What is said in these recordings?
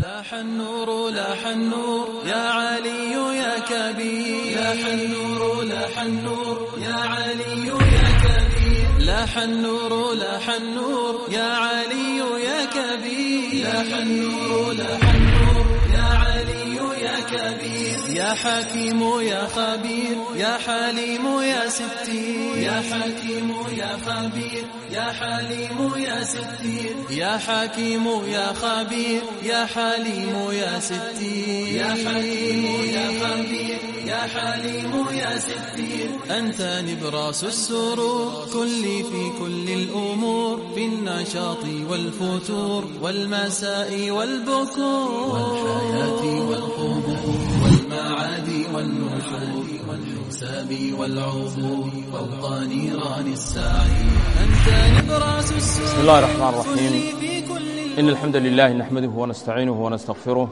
لاح النور لاح النور يا علي يا كبير لاح النور لاح النور يا علي يا كبير لاح النور لاح النور يا علي يا كبير لاح النور لاح يا حكيم يا خبير يا حليم يا ستير يا حكيم يا خبير يا حليم يا ستير يا حكيم يا خبير يا حليم يا ستير يا حكيم يا خبير يا حليم يا ستير أنت نبراس السرور كلي في كل الأمور في النشاط والفتور والمساء والبكور والحياة والقرور السبي والعفو فوق نيران السعي أنت نبراس السوء بسم الله الرحمن الرحيم إن الحمد لله نحمده ونستعينه ونستغفره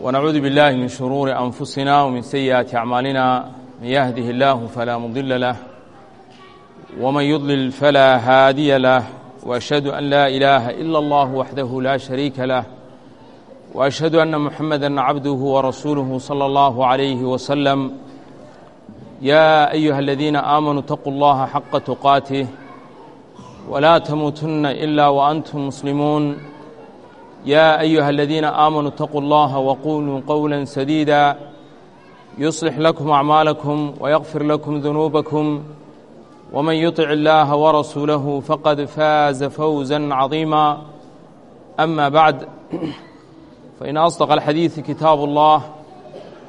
ونعوذ بالله من شرور أنفسنا ومن سيئات أعمالنا من يهده الله فلا مضل له ومن يضلل فلا هادي له وأشهد أن لا إله إلا الله وحده لا شريك له واشهد ان محمدا عبده ورسوله صلى الله عليه وسلم يا أيها الذين آمنوا اتقوا الله حق تقاته ولا تموتن إلا وأنتم مسلمون يا أيها الذين آمنوا اتقوا الله وقولوا قولا سديدا يصلح لكم أعمالكم ويغفر لكم ذنوبكم ومن يطع الله ورسوله فقد فاز فوزا عظيما أما بعد فإن أصدق الحديث كتاب الله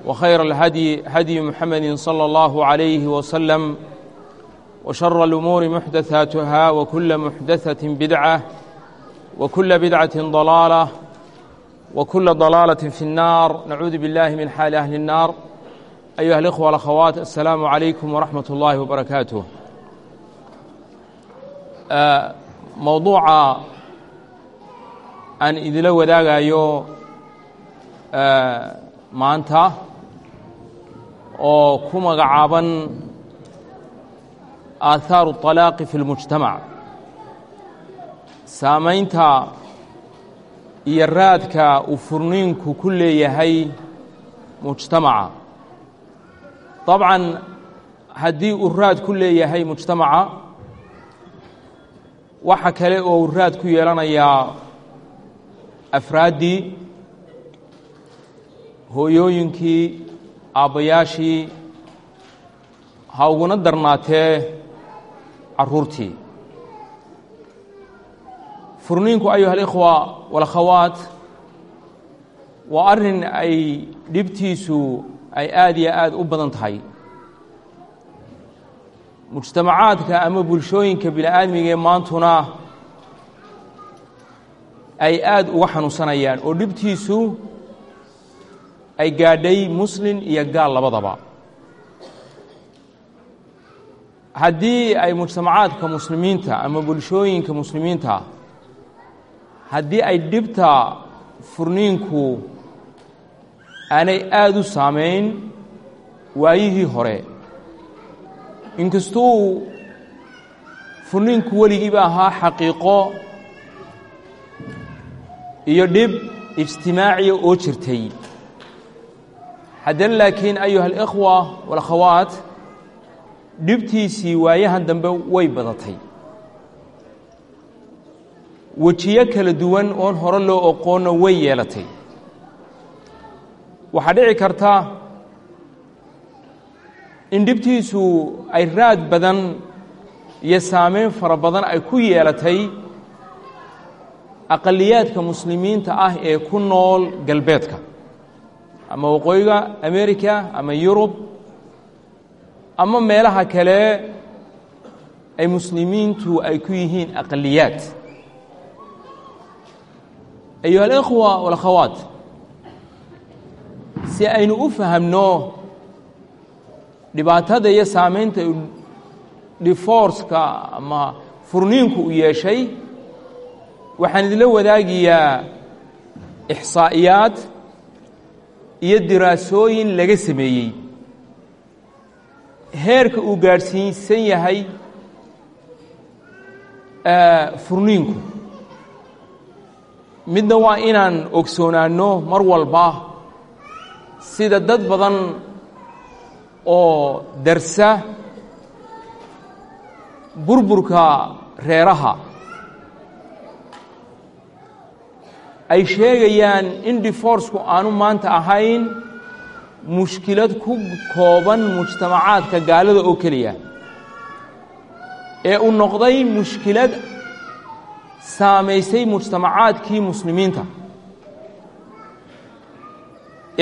وخير الهدي هدي محمد صلى الله عليه وسلم وشر الأمور محدثاتها وكل محدثة بدعة وكل بدعة ضلالة وكل ضلالة في النار نعوذ بالله من حال أهل النار أيها الإخوة والأخوات السلام عليكم ورحمة الله وبركاته آه، موضوع aan idila wadaagayo maanta oo ku magacaaban aahaaru الطalaaqi fi اlmujtamac saamaynta iyo raadka uu furniinku ku leeyahay mujtamaca dabcan haddii uu raad ku leeyahay mujtamaca waxa kale oo uu raad ku yeelanayaa afraaddii hooyooyinkii aabbayaashii ha uguna darnaatee carruurtii furniinku ayuha alikhwa walakhawaat waa arrin ay dhibtiisu ay aad iyo aad u badan tahay. Mujtamacaadka ama bulshooyinka bini aadmiga ee maantuna ay aad uga xanuunsanayaan oo dhibtiisu ay gaadhay muslin iyo gaal labadaba. Haddii ay mujtamacaadka muslimiinta ama bulshooyinka muslimiinta haddii ay dhibta furniinku aanay aada u saamayn waayihii hore inkastuu furniinku weligiiba ahaa xaqiiqo iyo dhib ijtimaaciya oo jirtay haddana laakiin ayuha alikhwa walakhawaat dhibtiisii waayahan dambe way badatay. Wejiyo kala duwan oon hore loo oqoonna way yeelatay. Waxaa dhici karta in dhibtiisu ay raad badan iyo saameyn fara badan ay ku yeelatay aqaliyaadka muslimiinta ah ee ku nool galbeedka ama waqooyiga america ama yurub ama meelaha kale ay muslimiintu ay ku yihiin aqaliyaad ayuha alikhwa walakhawaat si aynu u fahamno dhibaatada iyo saamaynta diforceka ama furniinku u yeeshay waxaan idinla wadaagayaa ixsaa'iyaad iyo diraasooyin laga sameeyey. Heerka uu gaadhsiinsan yahay furniinku. Midna waa inaan ogsoonaanno mar walba sida dad badan oo darsa burburka reeraha ay sheegayaan in diforcku aanu maanta ahayn mushkilad ku kooban mujtamacaadka gaalada oo keliya. Ee uu noqday mushkilad saamaysay mujtamacaadkii muslimiinta.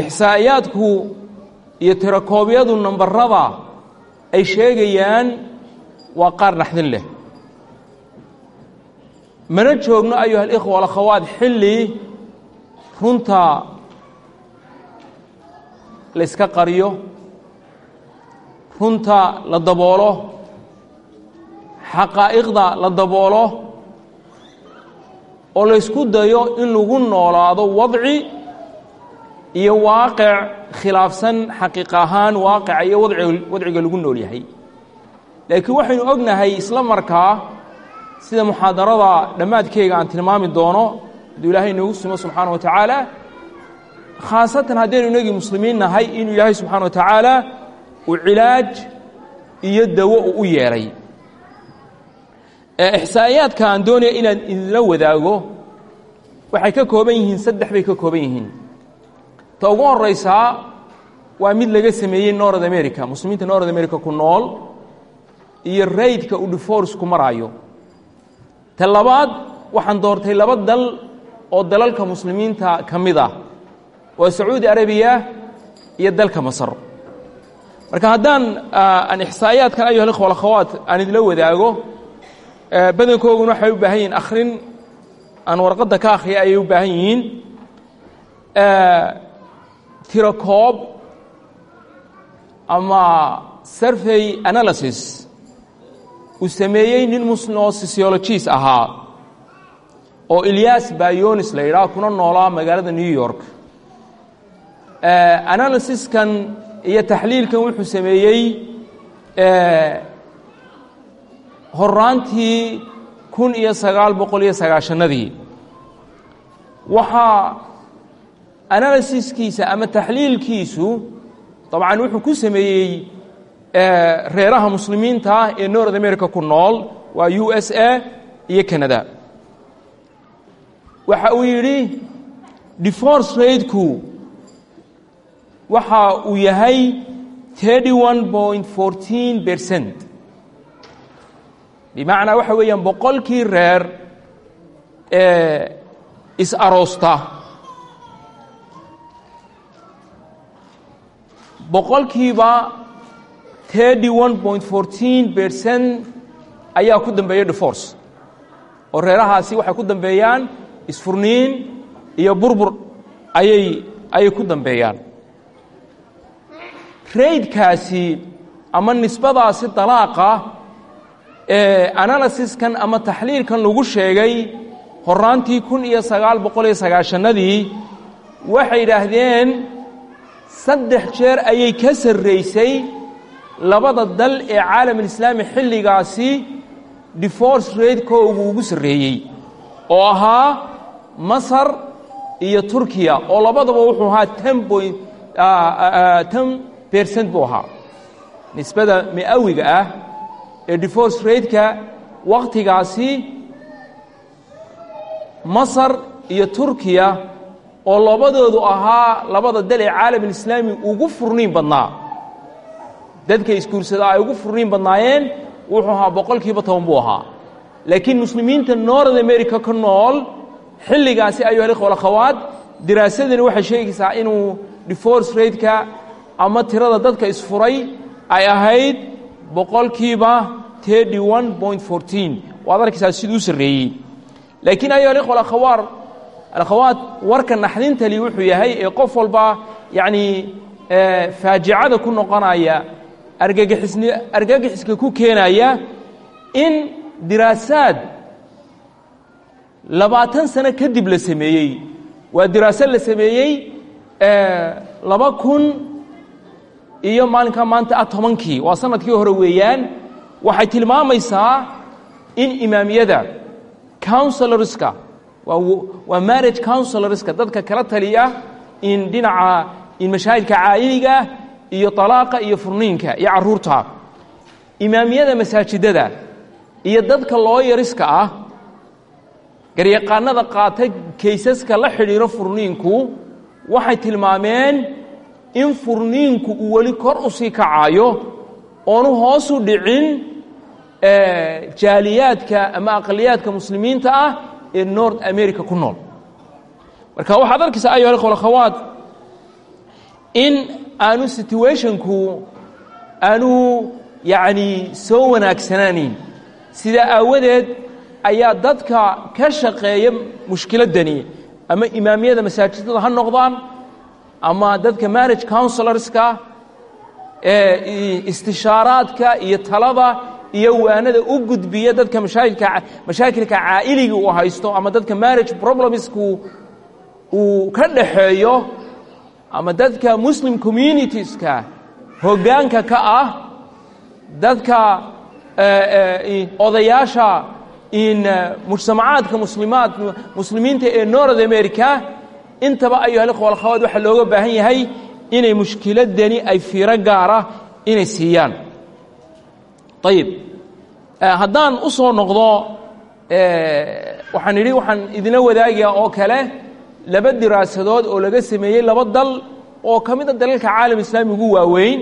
Ixsaa'iyaadku iyo tirakoobyadu nambarada ay sheegayaan waa qaar naxdin leh mana joogno ayuha alikhwa alakhawaat xilli runta layska qariyo runta la daboolo xaqaa'iqda la daboolo oo laysku dayo in lagu noolaado wadci iyo waaqic khilaafsan xaqiiq ahaan waaqica iyo wadciga lagu nool yahay. Laakiin waxaynu ognahay isla markaa sida muxaadarada dhammaadkeega aan tilmaami doono hadduu ilaahay inoogu sumo subxaana wa tacaala khaasatan haddaynu inagii muslimiin nahay inuu ilaahay subxaana wa tacaala uu cilaaj iyo dawo uu u yeelay ixsaa'iyaadka aan doonaya inaan idinla wadaago waxay ka kooban yihiin saddex bay ka kooban yihiin. Ta ugu horaysaa waa mid laga sameeyey north america muslimiinta north america ku nool iyo raydka uu diforcku maraayo ta labaad waxaan doortay laba dal oo dalalka muslimiinta ka mid ah. Waa sacuudi arabiya iyo dalka masar. Marka haddaan aan ixsaa'iyaadkan ayuha alikhwa alakhawaat aan idinla wadaago badankooguna waxay u baahan yihiin akhrin. Aan warqadda ka akhriya ayay u baahan yihiin. Tiro koob ama survey analysis uu sameeyey nin muslim oo sociologist ahaa oo ilyas bayonis la yidhaah kuna noolaa magaalada new york. Analysiskan iyo taxliilkan wuxuu sameeyey horaantii kun iyo sagaal boqol iyo sagaashanadii. Waxaa ama taxliilkiisu dabcan wuxuu ku sameeyey reeraha muslimiinta ah ee north america ku nool waa u s a iyo canada. Waxa uu yidhi diforce rateku waxa uu yahay thirty one point fourteen percent. Bimacnaa waxa weeyaan boqolkii reer ee is-aroosta boqolkiiba thirty one point fourteen percent ayaa ku dambeeya diforce oo reerahaasi waxay ku dambeeyaan isfurniin iyo burbur ayay ayay ku dambeeyaan. Raydkaasi ama nisbadaasi dalaaqa ee analysiskan ama taxliilkan lagu sheegay horaantii kun iyo sagaal boqol iyo sagaashanadii waxay yidhaahdeen saddex jeer ayay ka sarraysay labada dal ee caalamulislaami xilligaasi diforce ratekoogu ugu sarreeyey oo ahaa masar iyo turkiya oo labadaba wuxuu ahaa ten point ten bercent buu ahaa. Nisbada mi'awiga ah ee diforce rateka wakhtigaasi masar iyo turkiya oo labadoodu ahaa labada dal ee caalamulislaami ugu furniin badnaa dadka isguursadaa ay ugu furniin badnaayeen wuxuu ahaa boqolkiiba toban buu ahaa. Laakiin muslimiinta north america ka nool xilligaasi ayuha alikhwa alakhawaat diraasadani waxay sheegaysaa inuu diforce rateka ama tirada dadka isfuray ay ahayd boqolkiiba thirty one point fourteen. Waad arkaysaa siduu sarreeyey. Laakiin ayuha alikhwa alakhawaar alakhawaat warka naxdintali wuxuu yahay ee qof walba yacnii faajicada ku noqonaya argagixisni argagixiska ku keenaya in diraasaad labaatan sano kadib la sameeyey. Waa diraasad la sameeyey laba kun iyo maalinka maanta ah tobankii. Waa sannadkii hore weeyaan. Waxay tilmaamaysaa in imaamiyada counselorska waa marriage counselorska dadka kala taliya in dhinaca in mashaahidka caa'iliga iyo talaaqa iyo furniinka iyo carruurta imaamiyada masaajidada iyo dadka looyariska ah garyaqaanada qaata kaysaska la xidhiiro furniinku waxay tilmaameen in furniinku uu weli kor u sii kacayo oonu hoosu dhicin jaaliyaadka ama aqaliyaadka muslimiinta ah ee north america ku nool. Marka waxaad arkaysaa ayuha ikhwa akhawaat in aanu situationku aanu yacni soo wanaagsanaanin sidaa aawadeed ayaa dadka ka shaqeeya mushkiladdani. Ama imaamiyada masaajidada ha noqdaan ama dadka marriage counselorska istishaaraadka iyo talada iyo waanada u gudbiya dadka mashaakilka mashaakilka caa'iliga uu haysto ama dadka marriage problemsku uu ka dhaxeeyo ama dadka muslim communitieska hoggaanka ka ah dadka odayaasha in mujtamacaadka muslimaad muslimiinta ee north america intaba ayuha ikhwa alkhawaad waxaa looga baahan yahay inay mushkiladani ay fiiro gaara inay siiyaan. Ayib haddaan u soo noqdo waxaan idhi waxaan idinla wadaagayaa oo kale laba diraasadood oo laga sameeyey laba dal oo ka mid a dalalka caalam islaami ugu waaweyn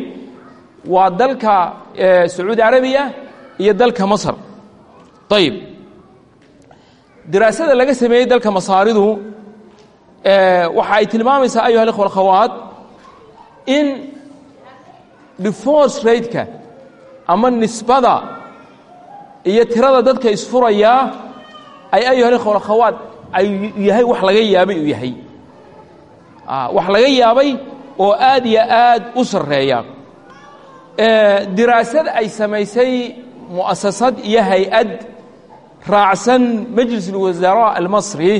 waa dalka sacuudi carabiya iyo dalka masar. Ayib diraasada laga sameeyey dalka masaaridu waxa ay tilmaamaysaa ayuha ikhwa alkhawaat in divorce rateka ama nisbada iyo tirada dadka isfurayaa ay ayuha ikhwa alkhawaat ay yahay wax laga yaabay uu yahay. Wax laga yaabay oo aad iyo aad u sarreeya diraasad ay samaysay mu'asasad iyo hay'ad raacsan majlis ulwasaara almasri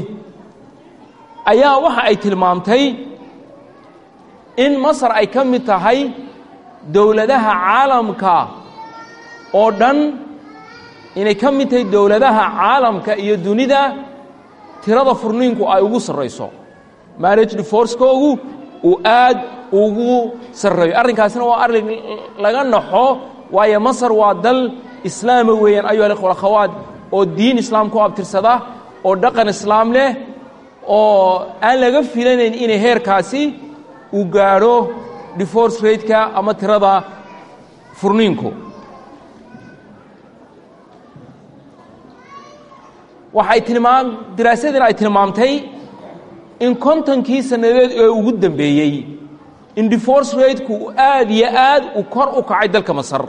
ayaa waxa ay tilmaamtay in masar ay ka mid tahay dowladaha caalamka oo dhan inay ka mid tahay dowladaha caalamka iyo dunida tirada furniinku ay ugu sarrayso. Marriage divorcekoogu uu aad ugu sarreeyo. Arrinkaasina waa arrin laga naxo waayo masar waa dal islaama weeyaan ayuha ikhwa akhawaat oo diin islaam ku abtirsada oo dhaqan islaam leh oo aan laga filanayn inay heerkaasi uu gaadho divorce rateka ama tirada furniinku waxay tilmaam diraasadina ay tilmaamtay in kontonkii sannadeed ee ugu dambeeyey in divorce rateku aad iyo aad u kor u kacay dalka masar.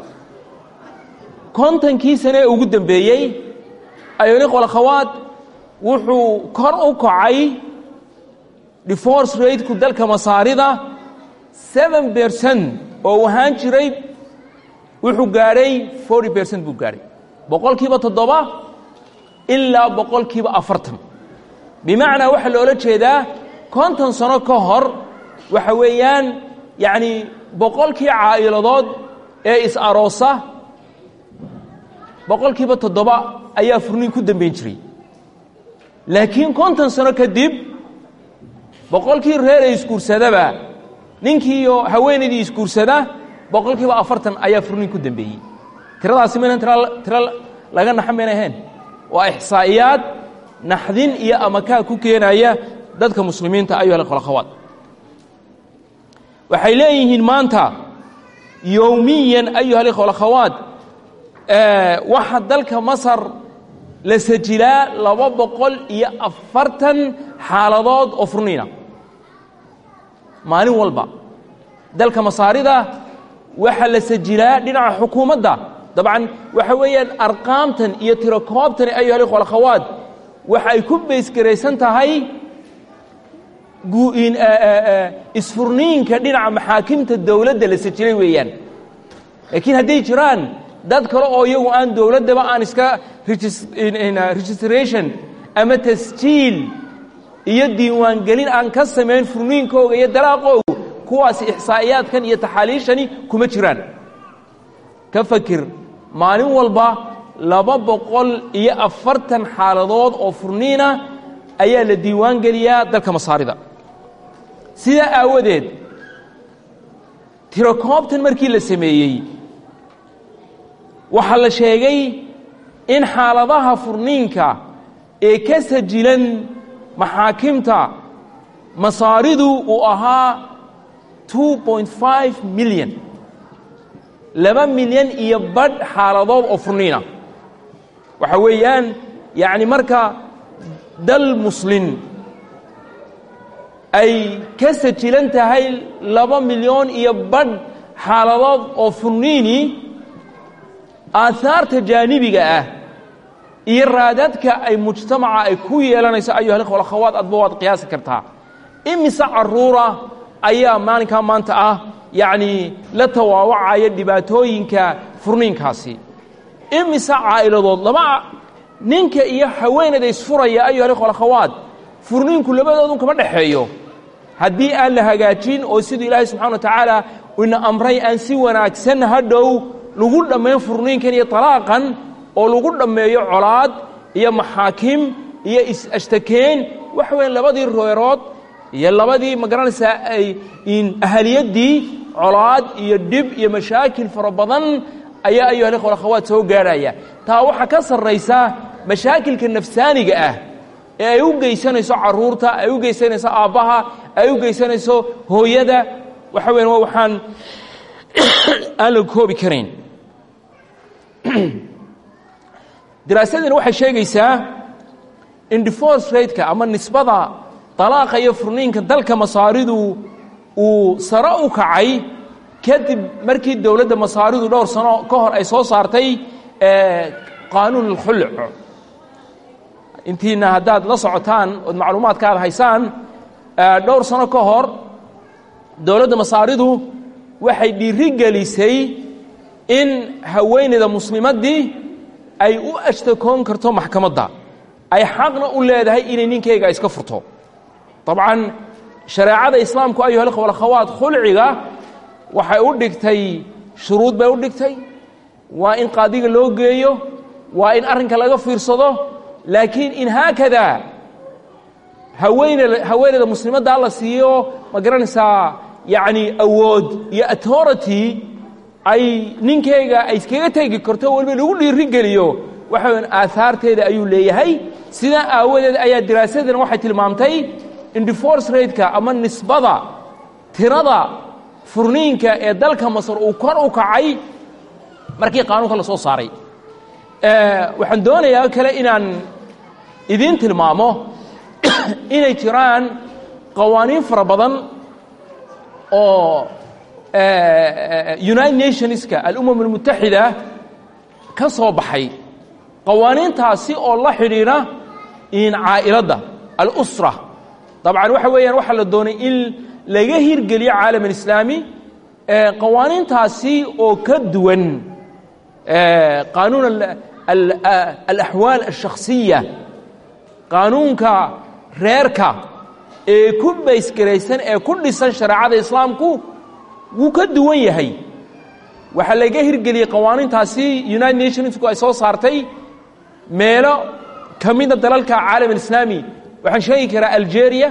Kontonkii sane ee ugu dambeeyey ayoliqol akhawaat wuxuu kor u kacay divorce rateku dalka masaarida seven bercent oo ahaan jiray wuxuu gaadhay forty bercent buu gaadhay boqol kiiba toddoba ilaa boqol kiiba afartan. Bimacnaa waxaa loola jeedaa konton sano ka hor waxa weeyaan yacni boqolkii caa'iladood ee is-aroosa boqol kiiba toddoba ayaa furniin ku dambayn jiray. Laakiin konton sano kadib boqolkii reer ee isguursadaba ninkiiyo haweenaydii isguursada boqol kiiba afartan ayaa furniin ku dambeeyey. Tiradaasi maynan tiro laga naxan bayna ahayn waa ixsaa'iyaad naxdin iyo amakaa ku keenaya dadka muslimiinta ayuha alakhawaat waxay leeyihiin maanta yowmiyan ayuha alikhwa alakhawaat waxa dalka masar la sajilaa laba boqol iyo afartan xaaladood oo furniina. Maalin walba. Dalka masaarida waxaa la sajilaa dhinaca xukuumadda dabcan waxa weeyaan arqaamtan iyo tirokoobtani ayuha alikhwa alakhawaat waxa ay ku baysgaraysan tahay isfurniinka dhinaca maxaakimta dowladda la sajilay weeyaan. Laakiin hadday jiraan dad kale oo iyagu aan dowladdaba aan iska registration ama tasjiil iyo diiwaangelin aan ka samayn furniinkooga iyo dalaaqooga kuwaasi ixsaa'iyaadkan iyo taxaaliishani kuma jiraan. Ka fakir maalin walba laba boqol iyo afartan xaaladood oo furniina ayaa la diiwaan geliyaa dalka masaarida. Sidaa aawadeed tirakoobtan markii la sameeyey waxaa la sheegay in xaaladaha furniinka ee ka sajilan maxaakimta masaaridu uu ahaa milyan laba milyan iyo badh xaaladood oo furniina. Waxa weeyaan yacni marka dal muslin ay ka sajilan tahay laba milyan iyo badh xaaladood oo furniini aahaarta jaanibiga ah iyo raadadka ay mujtamaca ay ku yeelanayso ayuha alikhwa alakhawaat adba waad qiyaasi kartaa. Imise caruura ayaa maalinkaa maanta ah yacnii la tawaawacaya dhibaatooyinka furniinkaasi. Imise caa'iladood laba ninka iyo haweenayda isfuraya ayuha alikhwa alakhawaat furniinku labadoodun kama dhexeeyo haddii aan la hagaajin oo siduu ilaahay subxana wa tacaala ina amray aan si wanaagsan hadhow lagu dhammayn furniinkan iyo talaaqan oo lagu dhammeeyo colaad iyo maxaakim iyo is-ashtakeen waxa weyan labadii reerood iyo labadii ma garanaysaa ay ahaliyaddii colaad iyo dhib iyo mashaakil fara badan ayaa ayuha alikhwa alakhawaat soo gaadhaya taa waxaa ka sarraysa mashaakilka nafsaaniga ah ee ay u geysanayso carruurta ay u geysanayso aabbaha ay u geysanayso hooyada. Waxa weyan waxaan aan la koobi karayn. Daraasadani waxay sheegaysaa in divorce rateka ama nisbada dalaaqa iyo furniinka dalka masaaridu uu sare u kacay kadib markii dowladda masaaridu dhowr sano ka hor ay soo saartay qaanuun alkhuluc intiina haddaad la socotaan ood macluumaadka aad haysaan dhowr sano ka hor dowladda masaaridu waxay dhiiri gelisay in haweenayda muslimaddii ay u ashtakoon karto maxkamadda. Ay xaqna u leedahay inay ninkayga iska furto dabcan shareecada islaamku ayuha alikhwa alakhawaat khulciga waxay u dhigtay shuruud bay u dhigtay. Waa in qaadiga loo geeyo waa in arrinka laga fiirsado laakiin in haakadaa haweyne haweeneyda muslimaddaa la siiyo ma garanaysaa yacni awood iyo authority ay ninkayga ay iskaga tegi karto weliba lagu dhiiri geliyo waxa weyan aahaarteeda ayuu leeyahay. Sidaa aawadeed ayaa diraasadan waxay tilmaamtay in divorce rateka ama nisbada tirada furniinka ee dalka masar uu kor u kacay markii qaanuunka la soo saaray. Waxaan doonayaa kale inaan idiin tilmaamo inay jiraan qawaaniin fara badan oo united nationska alumam almutaxida ka soo baxay. Qawaaniintaasi oo la xidhiidha in caa'iladda alusra dabcan waxa weeyaan waxaa la doonay in laga hirgeliyo caalam alislaami qawaaniintaasi oo ka duwan qaanuun alaxwaal alshakhsiya qaanuunka reerka ee ku baysgaraysan ee ku dhisan shareecada islaamku wuu ka duwan yahay. Waxaa laga hirgeliyey qawaaniintaasi united nationsku ay soo saartay meelo ka mida dalalka caalam alislaami waxaan sheegi karaa algeria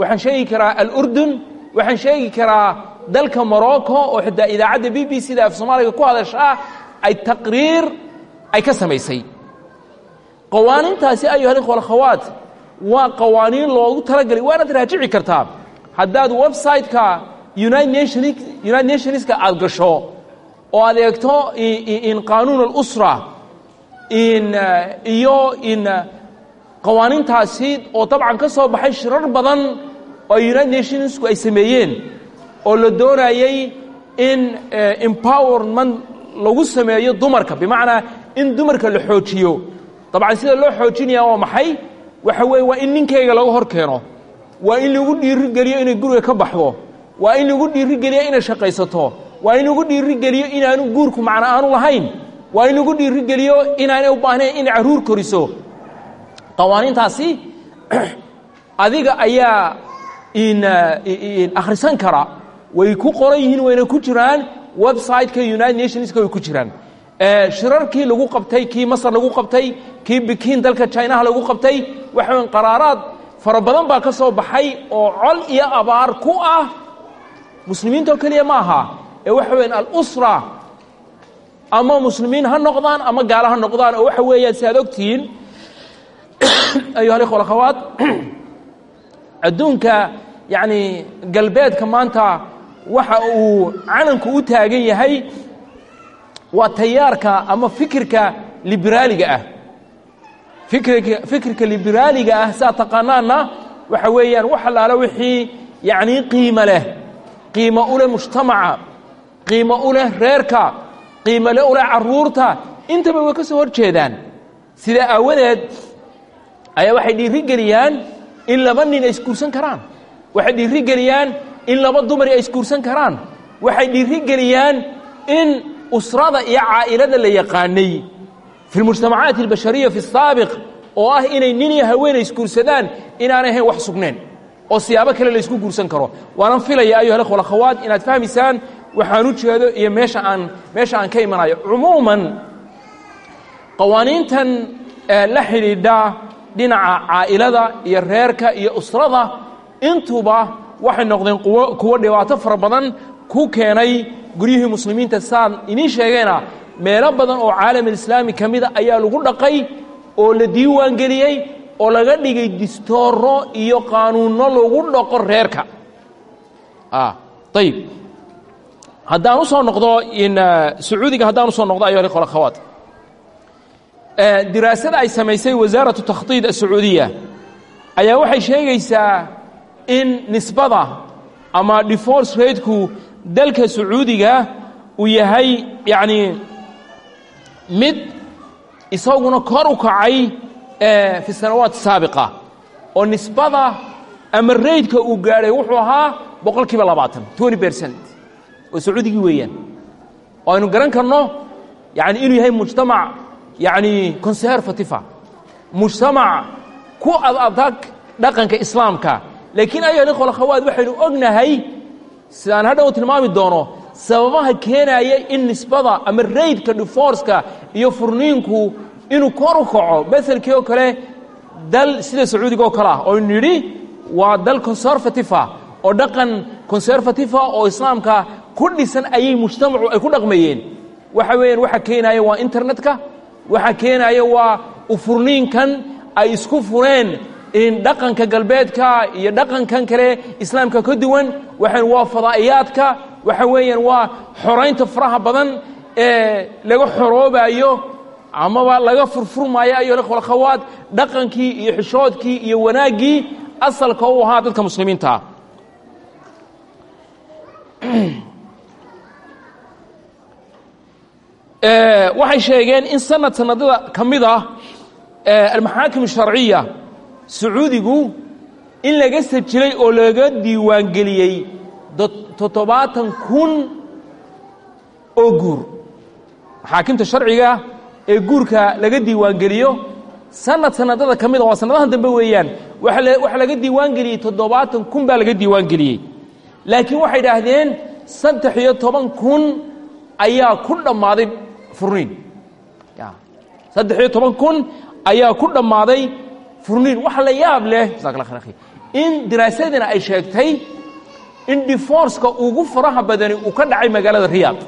waxaan sheegi karaa alurdun waxaan sheegi karaa dalka morocco oo xitaa idaacadda b b c da af soomaaliga ku hadashaa ay taqriir ay ka samaysay. Qawaaniintaasi ayuha alikhwa waa qawaaniin loogu talagelay waanaad raajici kartaa haddaad website-ka united nationska aad gasho oo aad eegto in qaanuun alusra in iyo in qawaaniintaasi oo dabcan ka soo baxay shirar badan oo united nationsku ay sameeyeen oo la doonayey in empowerment lagu sameeyo dumarka. Bimacnaa in dumarka la xoojiyo. Dabcan sida loo xoojinaya waa maxay? Waxa weeye waa in ninkayga laga hor keeno. Waa in lagu dhiirigeliyo inay guriga ka baxdo. Waa in lagu dhiirigeliyo inay shaqaysato. Waa in lagu dhiirigeliyo inaanu guurku macno aanu lahayn. Waa in lagu dhiirigeliyo inaanay u baahnayn inay carruur koriso qawaaniintaasi adiga ayaa in akhrisan kara. Way ku qoran yihiin wayna ku jiraan. Website-ka united nationska way ku jiraan. Shirarkii lagu qabtay kii masar lagu qabtay kii bikiin dalka chinaha lagu qabtay waxa weyn qaraaraad fara badan baa ka soo baxay oo col iyo abaar ku ah muslimiintoo keliya ma aha. Ee waxa weeyaan alusra ama muslimiin ha noqdaan ama gaalo noqdaan waxa weeyaan si ayuha alikhwa alakhawaat adduunka yacni galbeedka maanta waxa uu calanku u taagan yahay waa tayaarka ama fikirka liberaaliga ah fikirka fikirka liberaaliga ah saa taqaanaanna waxa weeyaan wax allaale wixii yacni qiimo leh qiimo u leh mujtamaca qiimo u leh reerka qiimo u leh carruurta intaba way ka soo hor jeedaan sidaa aawadeed ayaa waxay dhiiri geliyaan in laba nin ay isguursan karaan. Waxay dhiiri geliyaan in laba dumari ay isguursan karaan. Waxay dhiiri geliyaan in usrada iyo caa'ilada la yaqaanay. Fi lmujtamacaati albashariya fi saabiq oo ah inay nin iyo haweenay isguursadaan inaanay ahayn wax sugneen oo siyaabo kale la isku guursan karo. Waanan filaya ayuha alikhwa alakhawaat inaad fahmaysaan waxaan u jeedo iyo meesha aan meesha aan ka imanayo cumuuman qawaaniintan la xidhiidha dhinaca caa'ilada iyo reerka iyo usrada intuba waxay noqdeen kuwo dhibaato fara badan ku keenay guryihii muslimiinta. Saan idiin sheegeena meelo badan oo caalamislaami ka mida ayaa lagu dhaqay oo la diiwaan geliyey oo laga dhigay distooro iyo qaanuunno lagu dhaqo reerka. Ayib haddaan u soo noqdo sacuudiga haddaan u soo noqdo alikhwa alakhawaat diraasada ay samaysay wasaaratu takhdiid asacuudiya ayaa waxay sheegaysaa in nisbada ama divorce rateku dalka sacuudiga uu yahay yacni mid isaguna kor u kacay fi sanawaat saabiqa oo nisbada ama raydka uu gaadhay wuxuu ahaa boqol kiiba oo sacuudigii weeyaan. Oo aynu garan karno yani inuu yahay mujtamac yacni conservativa mujtamac ku ad adag dhaqanka islaamka. Laakiin alikhwa alakhawaat waxaynu ognahay sidaan hadhow tilmaami doono sababaha keenaya in nisbada ama raydka diforceka iyo furniinku inuu kor u kaco. Maelkii oo kale dal sida sacuudiga oo kale ah oo aynu nidhi waa dal conservativa oo dhaqan conservativa oo islaamka ku dhisan ayay mujtamacu ay ku dhaqmayeen. Waxa weeyaan waxa keenaya waa internetka waxa keenaya waa ufurniinkan ay isku fureen in dhaqanka galbeedka iyo dhaqankan kale islaamka ka duwan. Waxaan waa fadaa'iyaadka. Waxa weeyaan waa xoraynta faraha badan ee laga xoroobayo amaba laga furfurmaayo ayo alkhawaad dhaqankii iyo xishoodkii iyo wanaaggii. Asalka u ahaa dadka muslimiintaa waxay sheegeen in sanad sanadada ka mid ah almaxaakim الsharciya sacuudigu in laga sajilay oo laga diiwaangeliyey toddobaatan kun oo guur. Maxaakimta sharciga ee guurka laga diiwaangeliyo sanad sanadada ka mida waa sanadahan dambe weeyaan waxa laga diiwaangeliyey toddobaatan kun baa laga diiwaangeliyey. Laakiin waxay idhaahdeen saddex iyo toban kun ayaa ku dhammaaday furniin. Saddex iyo toban kun ayaa ku dhammaaday furniin. Waxa la yaab leh. In diraasadina ay sheegtay in diforceka ugu faraha badani uu ka dhacay magaalada riyaad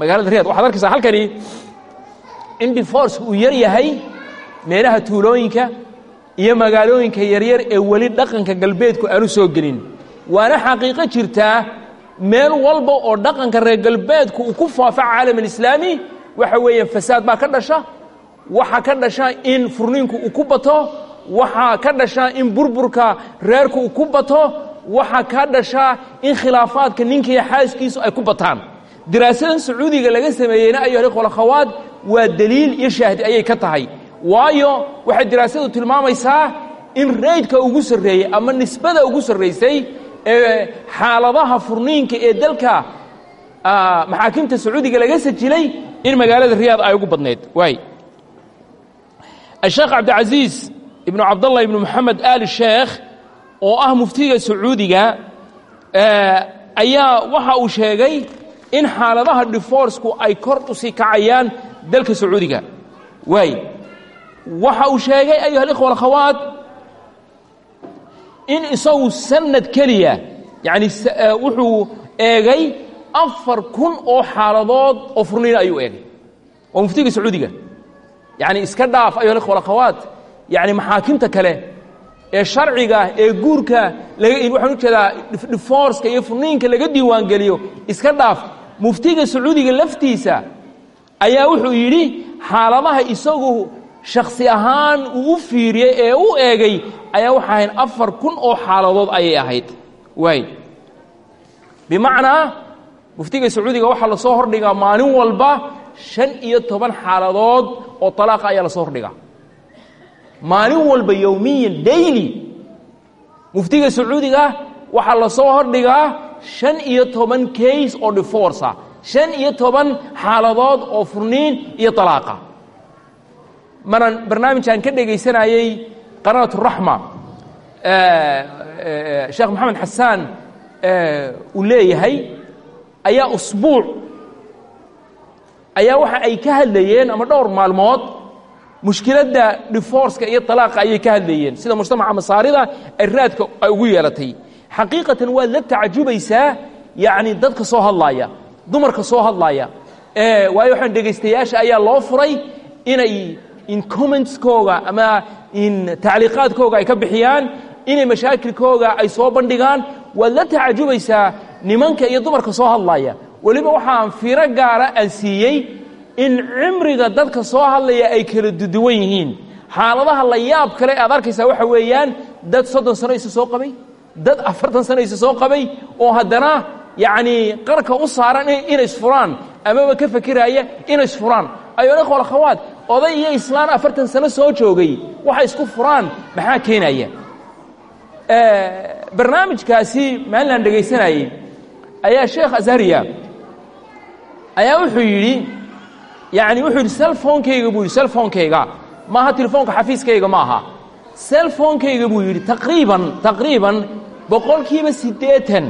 magaalada riyad waxaad arkaysaa halkani in diforceka uu yar yahay meelaha tuulooyinka iyo magaalooyinka yaryar ee weli dhaqanka galbeedku aanu soo gelin. Waana xaqiiqo jirtaa meel walba oo dhaqanka reer galbeedku uu ku faafa caalam alislaami waxa weeyaan fasaad baa ka dhasha waxaa ka dhasha in furniinku uu ku bato waxaa ka dhasha in burburka reerku uu ku bato waxaa ka dhasha in khilaafaadka ninka iyo xaaskiisu ay ku bataan. Diraasadan sacuudiga laga sameeyeyna ayuha ikhwa alakhawaat waa deliil iyo shaahdi ayay ka tahay. Waayo waxay diraasadu tilmaamaysaa in raydka ugu sarreeyey ama nisbada ugu sarraysay ee xaaladaha furniinka ee dalka maxaakimta sacuudiga laga sajilay in magaalada riyaad ay ugu badnayd. Waay. Asheekh cabdicasiis ibnu cabdallah ibnu moxamed ali sheekh oo ah muftiga sacuudiga ayaa waxa uu sheegay in xaaladaha diforcku ay kor u sii kacayaan dalka sacuudiga. Waay. Waxa uu sheegay ayuha alikhwa alakhawaat in isagu sanad keliya yacni wuxuu eegay afar kun oo xaaladood oo furniina ayuu eegay. Waa muftiga sacuudiga. Yacni iska dhaaf ayuha ikhwa alakhawaat yacni maxaakimta kale ee sharciga ee guurka waxaan jeedaa diforska iyo furniinka laga diiwaangeliyo iska dhaaf. Muftiga sacuudiga laftiisa ayaa wuxuu yidhi xaaladaha isagu shakhsi ahaan uu u fiiriyey ee u eegay ayaa waxa ahayn afar kun oo xaaladood ayay ahayd. Waay bimacnaa muftiga sacuudiga waxaa la soo hordhigaa maalin walba shan iyo toban xaaladood oo talaaqa ayaa la soo hordhigaa. Maalin walba yowmiyan daily. Muftiga sacuudiga waxaa la soo hordhigaa shan iyo toban case oo diforca shan iyo toban xaaladood oo furniin iyo talaaqa maran barnaamijaan ka dhegaysanayey qanaat raxma sheekh maxamed xasaan uu leeyahay ayaa usbuuc ayaa waxa ay ka hadlayeen ama dhowr maalmood mushkiladda diforceka iyo talaaqa ayay ka hadlayeen. Sida mujtamaca masaarida ay raadka ay ugu yeelatay. Xaqiiqatan waad la tacajubaysaa yacni dadka soo hadlaaya dumarka soo hadlaaya. Waayo waxaan dhegaystayaasha ayaa loo furay inay in commentskooga ama in tacliiqaadkooga ay ka bixiyaan inay mashaakilkooga ay soo bandhigaan waad la tacajubaysaa nimanka iyo dumarka soo hadlaaya. Weliba waxaan fiiro gaara aan siiyey in cimriga dadka soo hadlaya ay kala duduwan yihiin. Xaaladaha la yaab kale aad arkaysaa waxa weeyaan dad soddon sano isa soo qabay dad afartan sano isa soo qabay oo haddana yacnii qarka u saaran inay isfuraan amaba ka fakiraaya inay isfuraan. Ayoona kholakhawaad oday iyo islaan afartan sano soo joogay waxay isku furaan maxaa keenaya? Barnaamijkaasi maalinaan dhegaysanayey ayaa sheekh azhariya ayaa wuxuu yidhi yacni wuxuu yidhi selfonkayga buu yidhi selfonkayga maaha telefoonka xafiiskayga ma aha. Selfonkayga buu yidhi taqriiban taqriiban boqolkiiba siddeetan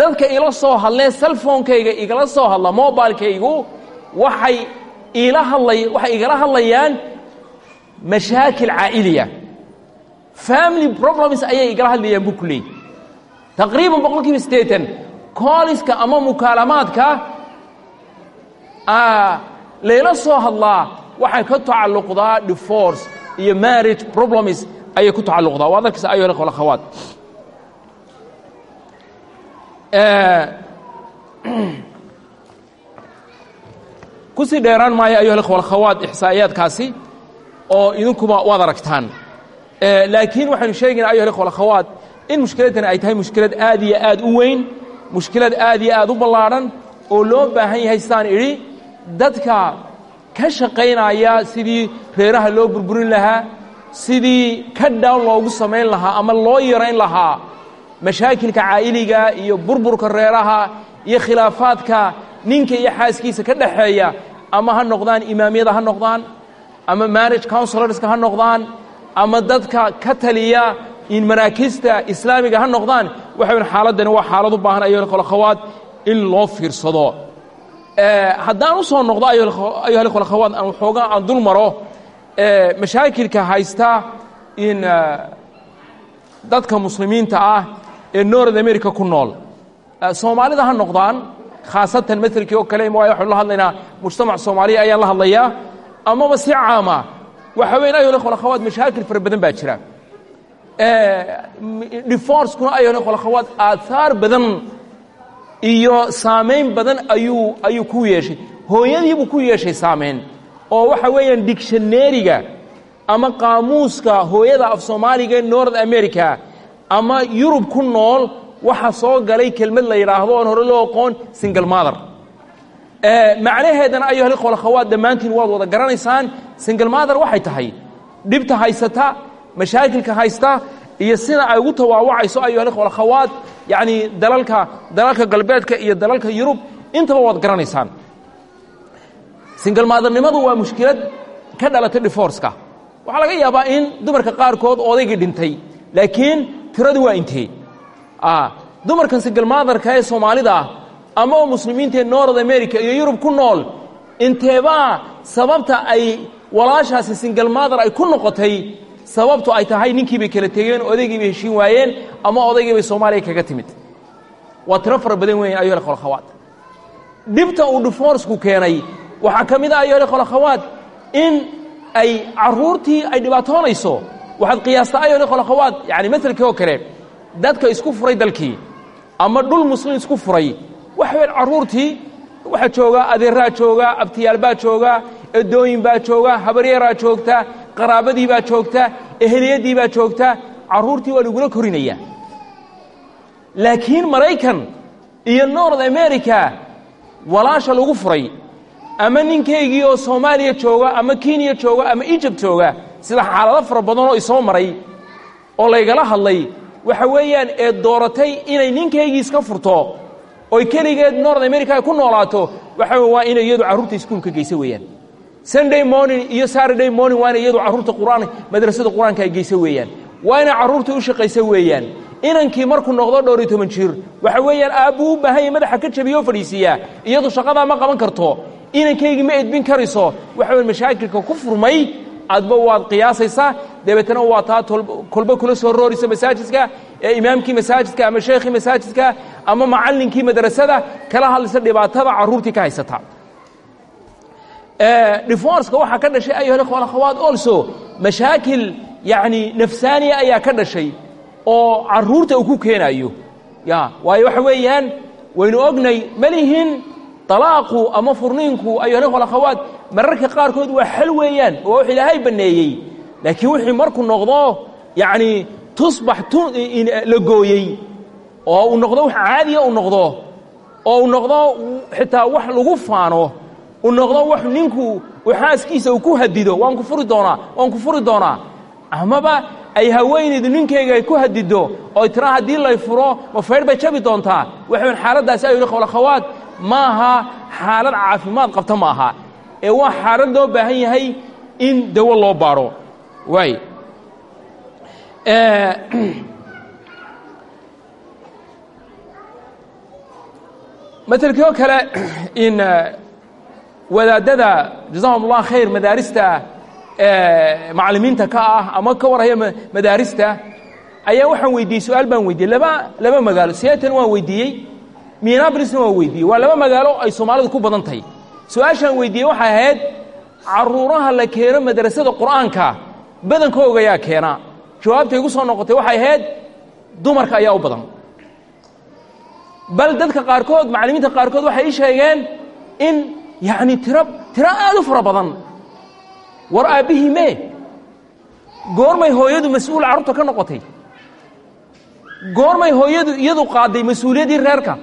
dadka ila soo hadlee selfonkayga igala soo hadla mobilkaygu waxay iila hadlay waxay igala hadlayaan mashaakil caa'iliya. Family problems ayay igala hadlayaan buu ku leeyay. Taqriiban boqol kiiba siddeetan kooliska ama mukaalamaadka layla soo hadlaa waxay ka tacalluqdaa divorce iyo marriage problems ayay ku tacalluqdaa. Waad arkaysa ayo ikhwa akhawaat ku sii dheeraan maayo ayuha ikhwa alkhawaat ixsaa'iyaadkaasi oo idinkuba waad aragtaan. Laakiin waxaynu sheegaynaa ayuha ikhwa alkhawaat in mushkiladdani ay tahay mushkilad aad iyo aad u weyn mushkilad aad iyo aad u ballaadhan oo loo baahan yahay sidaan idhi dadka ka shaqaynaya sidii reeraha loo burburin lahaa sidii ka down loogu samayn lahaa ama loo yarayn lahaa mashaakilka caa'iliga iyo burburka reeraha iyo khilaafaadka ninka iyo xaaskiisa ka dhaxeeya ama ha noqdaan imaamiyada ha noqdaan ama marriage counselorska ha noqdaan ama dadka ka taliya in maraakista islaamiga ha noqdaan waxa weyn xaaladdani waa xaalad u baahan ayuha ikhwalakhawaat in loo fiirsado. Haddaan u soo noqdo ayuha ikhwalakhawaat aan waxoogaa aan dul maro mashaakilka haysta in dadka muslimiinta ah ee north america ku nool. Soomaalida ha noqdaan khaasatan maelkii oo kale waayo waxaynu la hadlaynaa mujtamac soomaaliya ayaan la hadlayaa amaba si caama waxa weyn ayuha ikhwalakhawaat mashaakil fara badan baa jira diforcekuna ayuha ikhwalakhawaat aaaar badan iyo saamayn badan ayuu ayuu ku yeeshay hooyadiibuu ku yeeshay saamayn oo waxa weeyaan dictionariga ama qaamuuska hooyada af soomaaliga north america ama yurub ku nool waxa soo galay kelmad la yidhaahdo oon hore loo aqoon single mother. Macnaheedana ayuha ikhwalakhawaat dhammaantiin waad wada garanaysaan single mother waxay tahay. Dhibta haysata mashaakilka haysta iyo sida ay ugu tawaawacayso ayuha ikhwalakhawaat yacni dalalka dalalka galbeedka iyo dalalka yurub intaba waad garanaysaan. Single maadernimadu waa mushkilad ka dhalatay diforceka waxaa laga yaabaa in dumarka qaarkood odaygii dhintay laakiin tiradu waa intee dumarkan single motherka ee soomaalida ah ama oo muslimiintaee north america iyo yurub ku nool inteebaa sababta ay walaashaasi single mother ay ku noqotay sababtu ay tahay ninkii bay kala tegeen odaygii bay heshiin waayeen ama odaygii bay soomaaliya kaga timid. Waa tiro fara badan weyn ayohel kholakhawaad dhibta uu diforsku keenay waxaa ka mid ah ayohel kholakhawaad in ay carruurtii ay dhibaatoonayso. Waxaad qiyaastaa ayohel kholakhawaad yani maselkii oo kale dadka isku furay dalkii ama dhul muslim isku furay waxa weyn carruurtii waxaa jooga adeeraa jooga abtiyaal baa jooga edooyin baa jooga habaryaraa joogta qaraabadii baa joogta eheliyadii baa joogta carruurtii waa lagula korinaya laakiin maraykan iyo north america walaasha lagu furay ama ninkaygii oo soomaaliya jooga ama kenya jooga ama egypt jooga sida xaalado fara badan oo isoo maray oo laygala hadlay waxa weeyaan ee dooratay inay ninkaygii iska furto oy keligeed north america ay ku noolaato waxa waa inay iyadu carruurta iskuulka geysa weeyaan. Sunday morning iyo saturday morning waa inay iyadu carruurta quraan madrasada qur'aanka ay geysa weeyaan. Waa inay carruurta u shaqaysa weeyaan. Inankii markuu noqdo dhowr iyo toban jir waxa weeyaan aabbuu u baahan madaxa ka jabiyo o fadhiisiiyaa iyadu shaqadaa ma qaban karto. Inankaygii ma edbin karayso waxa weya mashaakilka ku furmay adba waad qiyaasaysaa dabeetana waa taa kolba kula soo rooraysa masaajidka ee imaamkii masaajidka ama sheekhii masaajidka ama macallinkii madrasada kala hadlaysa dhibaatada carruurtii ka haysata. Diforska waxaa ka dhashay ayohakhawaad also mashaakil yacni nafsaaniya ayaa ka dhashay oo carruurta uu ku keenayo. Ya waayo waxa weeyaan waynu ognay malihin talaaqu ama furniinku ayohakhawaad mararka qaarkood waa xal weeyaan waa wax ilaahay banneeyey laakiin wixii markuu noqdo yacni tusbax la gooyey oo uu noqdo wax caadiya uu noqdo oo uu noqdo xitaa wax lagu faano uu noqdo wax ninku xaaskiisa uu ku hadido waan ku furi doonaa waan ku furi doonaa. Amaba ay haweenaydu ninkayga ay ku hadido oo tira haddii lay furo ma faydh bay jabi doontaa. Waxayn xaaladdaasi ayo kholakhawaad ma aha xaalad caafimaad qabta ma aha ee waa xaalad loo baahan yahay in dawo loo baadho waay matelkii oo kale in wadaadada jazahum اllah khayr madaarista macallimiinta ka ah ama ka warhaya madaarista ayaa waxaan weydiiyey su'aal baan weydiiyey. Laba laba magaalo. Seatan waan weydiiyey minabrisna waan weydiiyey. Waa laba magaalo ay soomaalidu ku badan tahay. Su'aashaan weydiiyey waxay ahayd carruuraha la keeno madrasada qur'aanka badankooga ayaa keena jawaabtay igu soo noqotay waxay ahayd dumarka ayaa u badan. Bal dadka qaarkood macallimiinta qaarkood waxay ii sheegeen in yacni tiro tiro aad u fara badan. War aabbihii mee? Goormay hooyadu mas'uul carruurta ka noqotay. Goormay hooyadu iyadu qaaday mas'uuliyaddii reerka.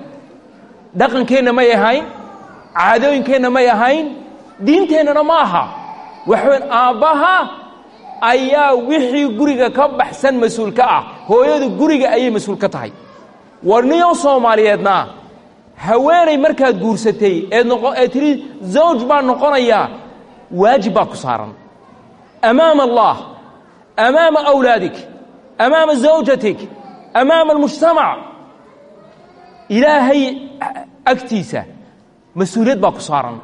Dhaqankeenna may ahayn caadooyinkeenna may ahayn diinteennana ma aha. Waxaweyn aabbaha ayaa wixii guriga ka baxsan mas'uul ka ah. Hooyadu guriga ayay mas'uul ka tahay. War niyo soomaaliyeedna haweenay markaad guursatay eed noqo ee tidhi zawj baa noqonayaa waajib baa ku saaran. Amaama allah amaama awlaadik amaama zawjatik amaama almujtamac ilaahay agtiisa mas'uuliyad baa ku saaran.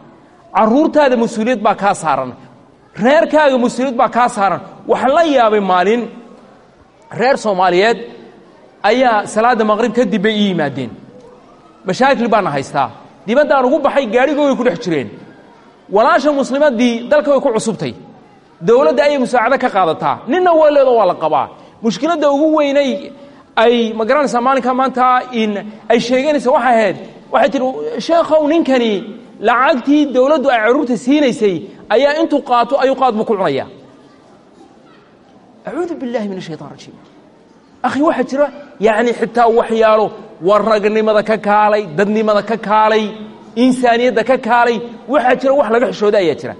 Carruurtaada mas'uuliyad baa kaa saaran reerkaaga mas'uuliyad baa kaa saaran. Waxaan la yaabay maalin reer soomaaliyeed ayaa salaadda maqrib kadib bay ii yimaadeen. Mashaakil baana haystaa. Dibaddaan ugu baxay gaadhigoo way ku dhex jireen. Walaasha muslimaddii dalka way ku cusubtay. Dowladda ayay musaacado ka qaadataa. Ninna waleedo waa la qabaa. Mushkiladda ugu weynay ay ma garanaysaa maalinkaa maanta in ay sheeganaysa waxay ahayd. Waxay tihi sheekhow ninkani lacagtii dowladdu ay carruurta siinaysay ayaa intuu qaato ayuu qaad buu ku cunaya acuudu biاllahi min ashayطan rajiim akhi waxaa jira yacni xitaa waxyaalo war ragnimada ka kaalay dadnimada ka kaalay insaaniyadda ka kaalay waxaa jira wax laga xishooda ayaa jira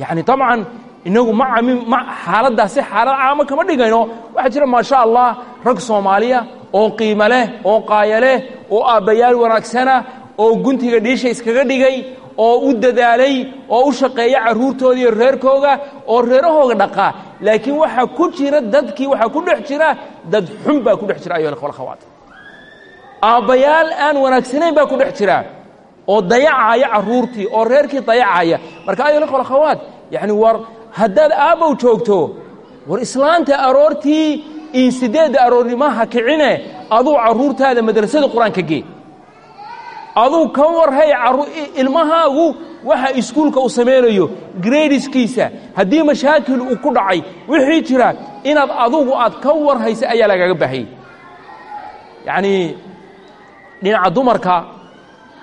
yacni طabcan inagu ma camin ma xaaladdaasi xaalad caamo kama dhigayno waxaa jira maa sha allah rag soomaaliya oo qiimo leh oo qaaya leh oo aabbayaal wanaagsana oo guntiga dhiisha iskaga dhigay oo u dadaalay oo u shaqeeya carruurtooda iyo reerkooga oo reerahooga dhaqa. Laakiin waxaa ku jira dadkii waxaa ku dhex jira dad xun baa ku dhex jira ayuha ikhwa akhawaat aabbayaal aan wanaagsanayn baa ku dhex jira oo dayacaya carruurtii oo reerkii dayacaya. Marka ayuha ikhwa akhawaat yacni war haddaad aabbow joogto war islaanta aroortii in siddeedda aroornimaha kicine aduu carruurtaada madrasada qur'aanka gee aduu ka warhay ilmahaagu waxa iskuulka uu samaynayo gradiskiisa haddii mashaakil uu ku dhacay wixii jira inaad adugu aad ka warhaysa ayaa lagaaga baahayey yacnii dhinaca dumarka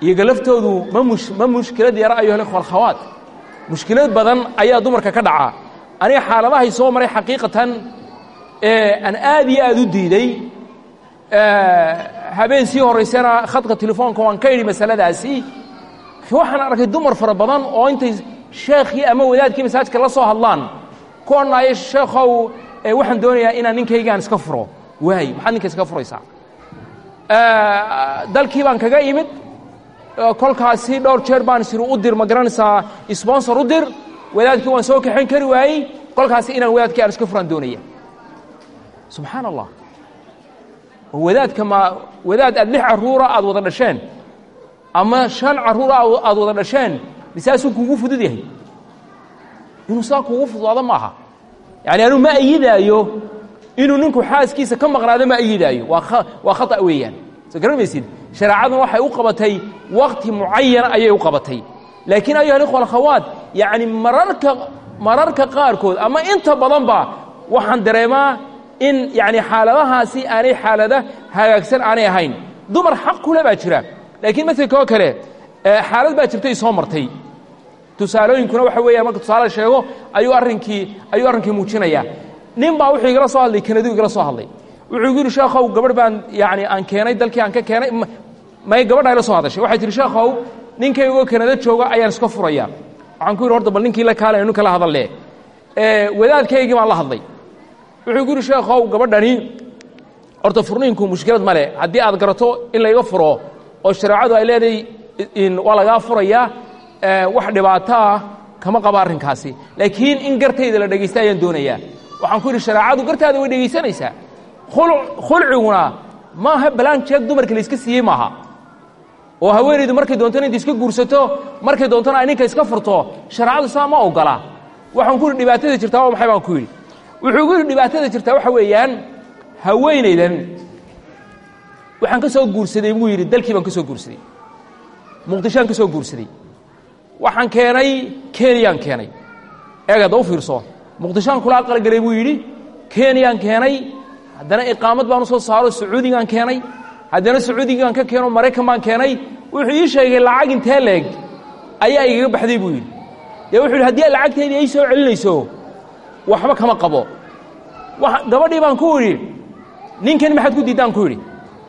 iyaga laftoodu ma ma mushkilad yara ayuhal ikhwa alkhawaat mushkilad badan ayaa dumarka ka dhaca aniga xaaladahay soo maray xaqiiqatan aan aad iyo aad u diiday habeen sii horraysana khadka telefoonka waan ka idhi masaladaasi. Waxaan arkay dumar fara badan oo intay sheekhii ama wadaadkii masaajka la soo hadlaan. Ku odhanaayo sheekhow waxaan doonayaa inaan ninkaygaan iska furo. Waay maxaad ninka iska furaysaa? Dalkii baan kaga imid kolkaasi dhowr jeer baan isiri u dir ma garanaysaa sponsor u dir. Wadaadkii waan soo kaxayn kari waayey. Kolkaasi inaan wadaadkii aan iska furaan doonaya subxaan allah wadaadka ma wadaad aad lix carruura aad wada dhasheen. Ama shan carruura aad wada dhasheen misaasuu kuugu fudud yahay. Inuu saa kuugu fududaado ma aha. Yani anuu ma ayidaayo inuu ninku xaaskiisa ka maqnaado ma ayidaayo. Waa khata weeyaan. Soo garan maysid shareecaduna waxay u qabatay wakti mucayana ayay u qabatay. Laakiin ayuha alikhwa alkhawaat yacni mararka mararka qaarkood ama inta badanba waxaan dareemaa in yacni xaaladahaasi aanay xaalada hagaagsan aanay ahayn. Dumar xaq kule baa jira. Laakiin maselka oo kale xaalad baa jirtay soo martay. Tusaalooyinkuna waxa weeyaan marka tusaale sheego ayuu arrinkii ayuu arrinkii muujinayaa. Nin baa wuxuu igala soo hadlay kanadu igala soo hadlay. Wuxuu igu sheekhow gabadh baan yacni aan keenay dalkii aan ka keenay may gabadha ila soo hadashay. Waxay tihi sheekhow ninkaygoo kanada jooga ayaan iska furaya waxaan ku yidhi horta bal ninkii la kaalay inu kala hadalle wadaadkaygii baan la hadlay wuxuu igu yidhi sheekhow gabadhani horta furniinku mushkilad ma leh. Haddii aad garato in layga furo oo shareecadu ay leedahay waa lagaa furayaa wax dhibaato kama qaba arrinkaasi. Laakiin in gartayda la dhegaysta ayaan doonayaa. Waxaan ku yidhi shareecadu gartaada way dhegaysanaysaa khulciguna maaha balaan jeeg dumarka layska siiyey maaha. Oo haweenaydu markay doontona inta iska guursato markay doontona ninka iska furto shareecadu saa ma ogola waxaan ku yidhi dhibaatada jirtaa waa maxay baan ku yidhi wuxuu gu yidhi dhibaatada jirtaa waxa weeyaan haweenaydan. Waxaan ka soo guursaday buu yidhi dalkii baan ka soo guursaday muqdishoaan ka soo guursaday. Waxaan keenay kenyaan keenay. Eeg hadda u fiirso muqdishoaan kula aqalgalay buu yidhi kenyaan keenay haddana iqaamad baan u saaro sacuudigaan keenay haddana sacuudigaan ka keeno maraykan baan keenay. Wuxuu ii sheegay lacag intee leeg? Ayaa igaga baxday buu yidhi. Dee wuxuu yidhi haddii lacagteedii ay soo celinayso waxba kama qabo. Gabadhii baan ku idhi ninkani maxaad ku diiddaan? Ku yidhi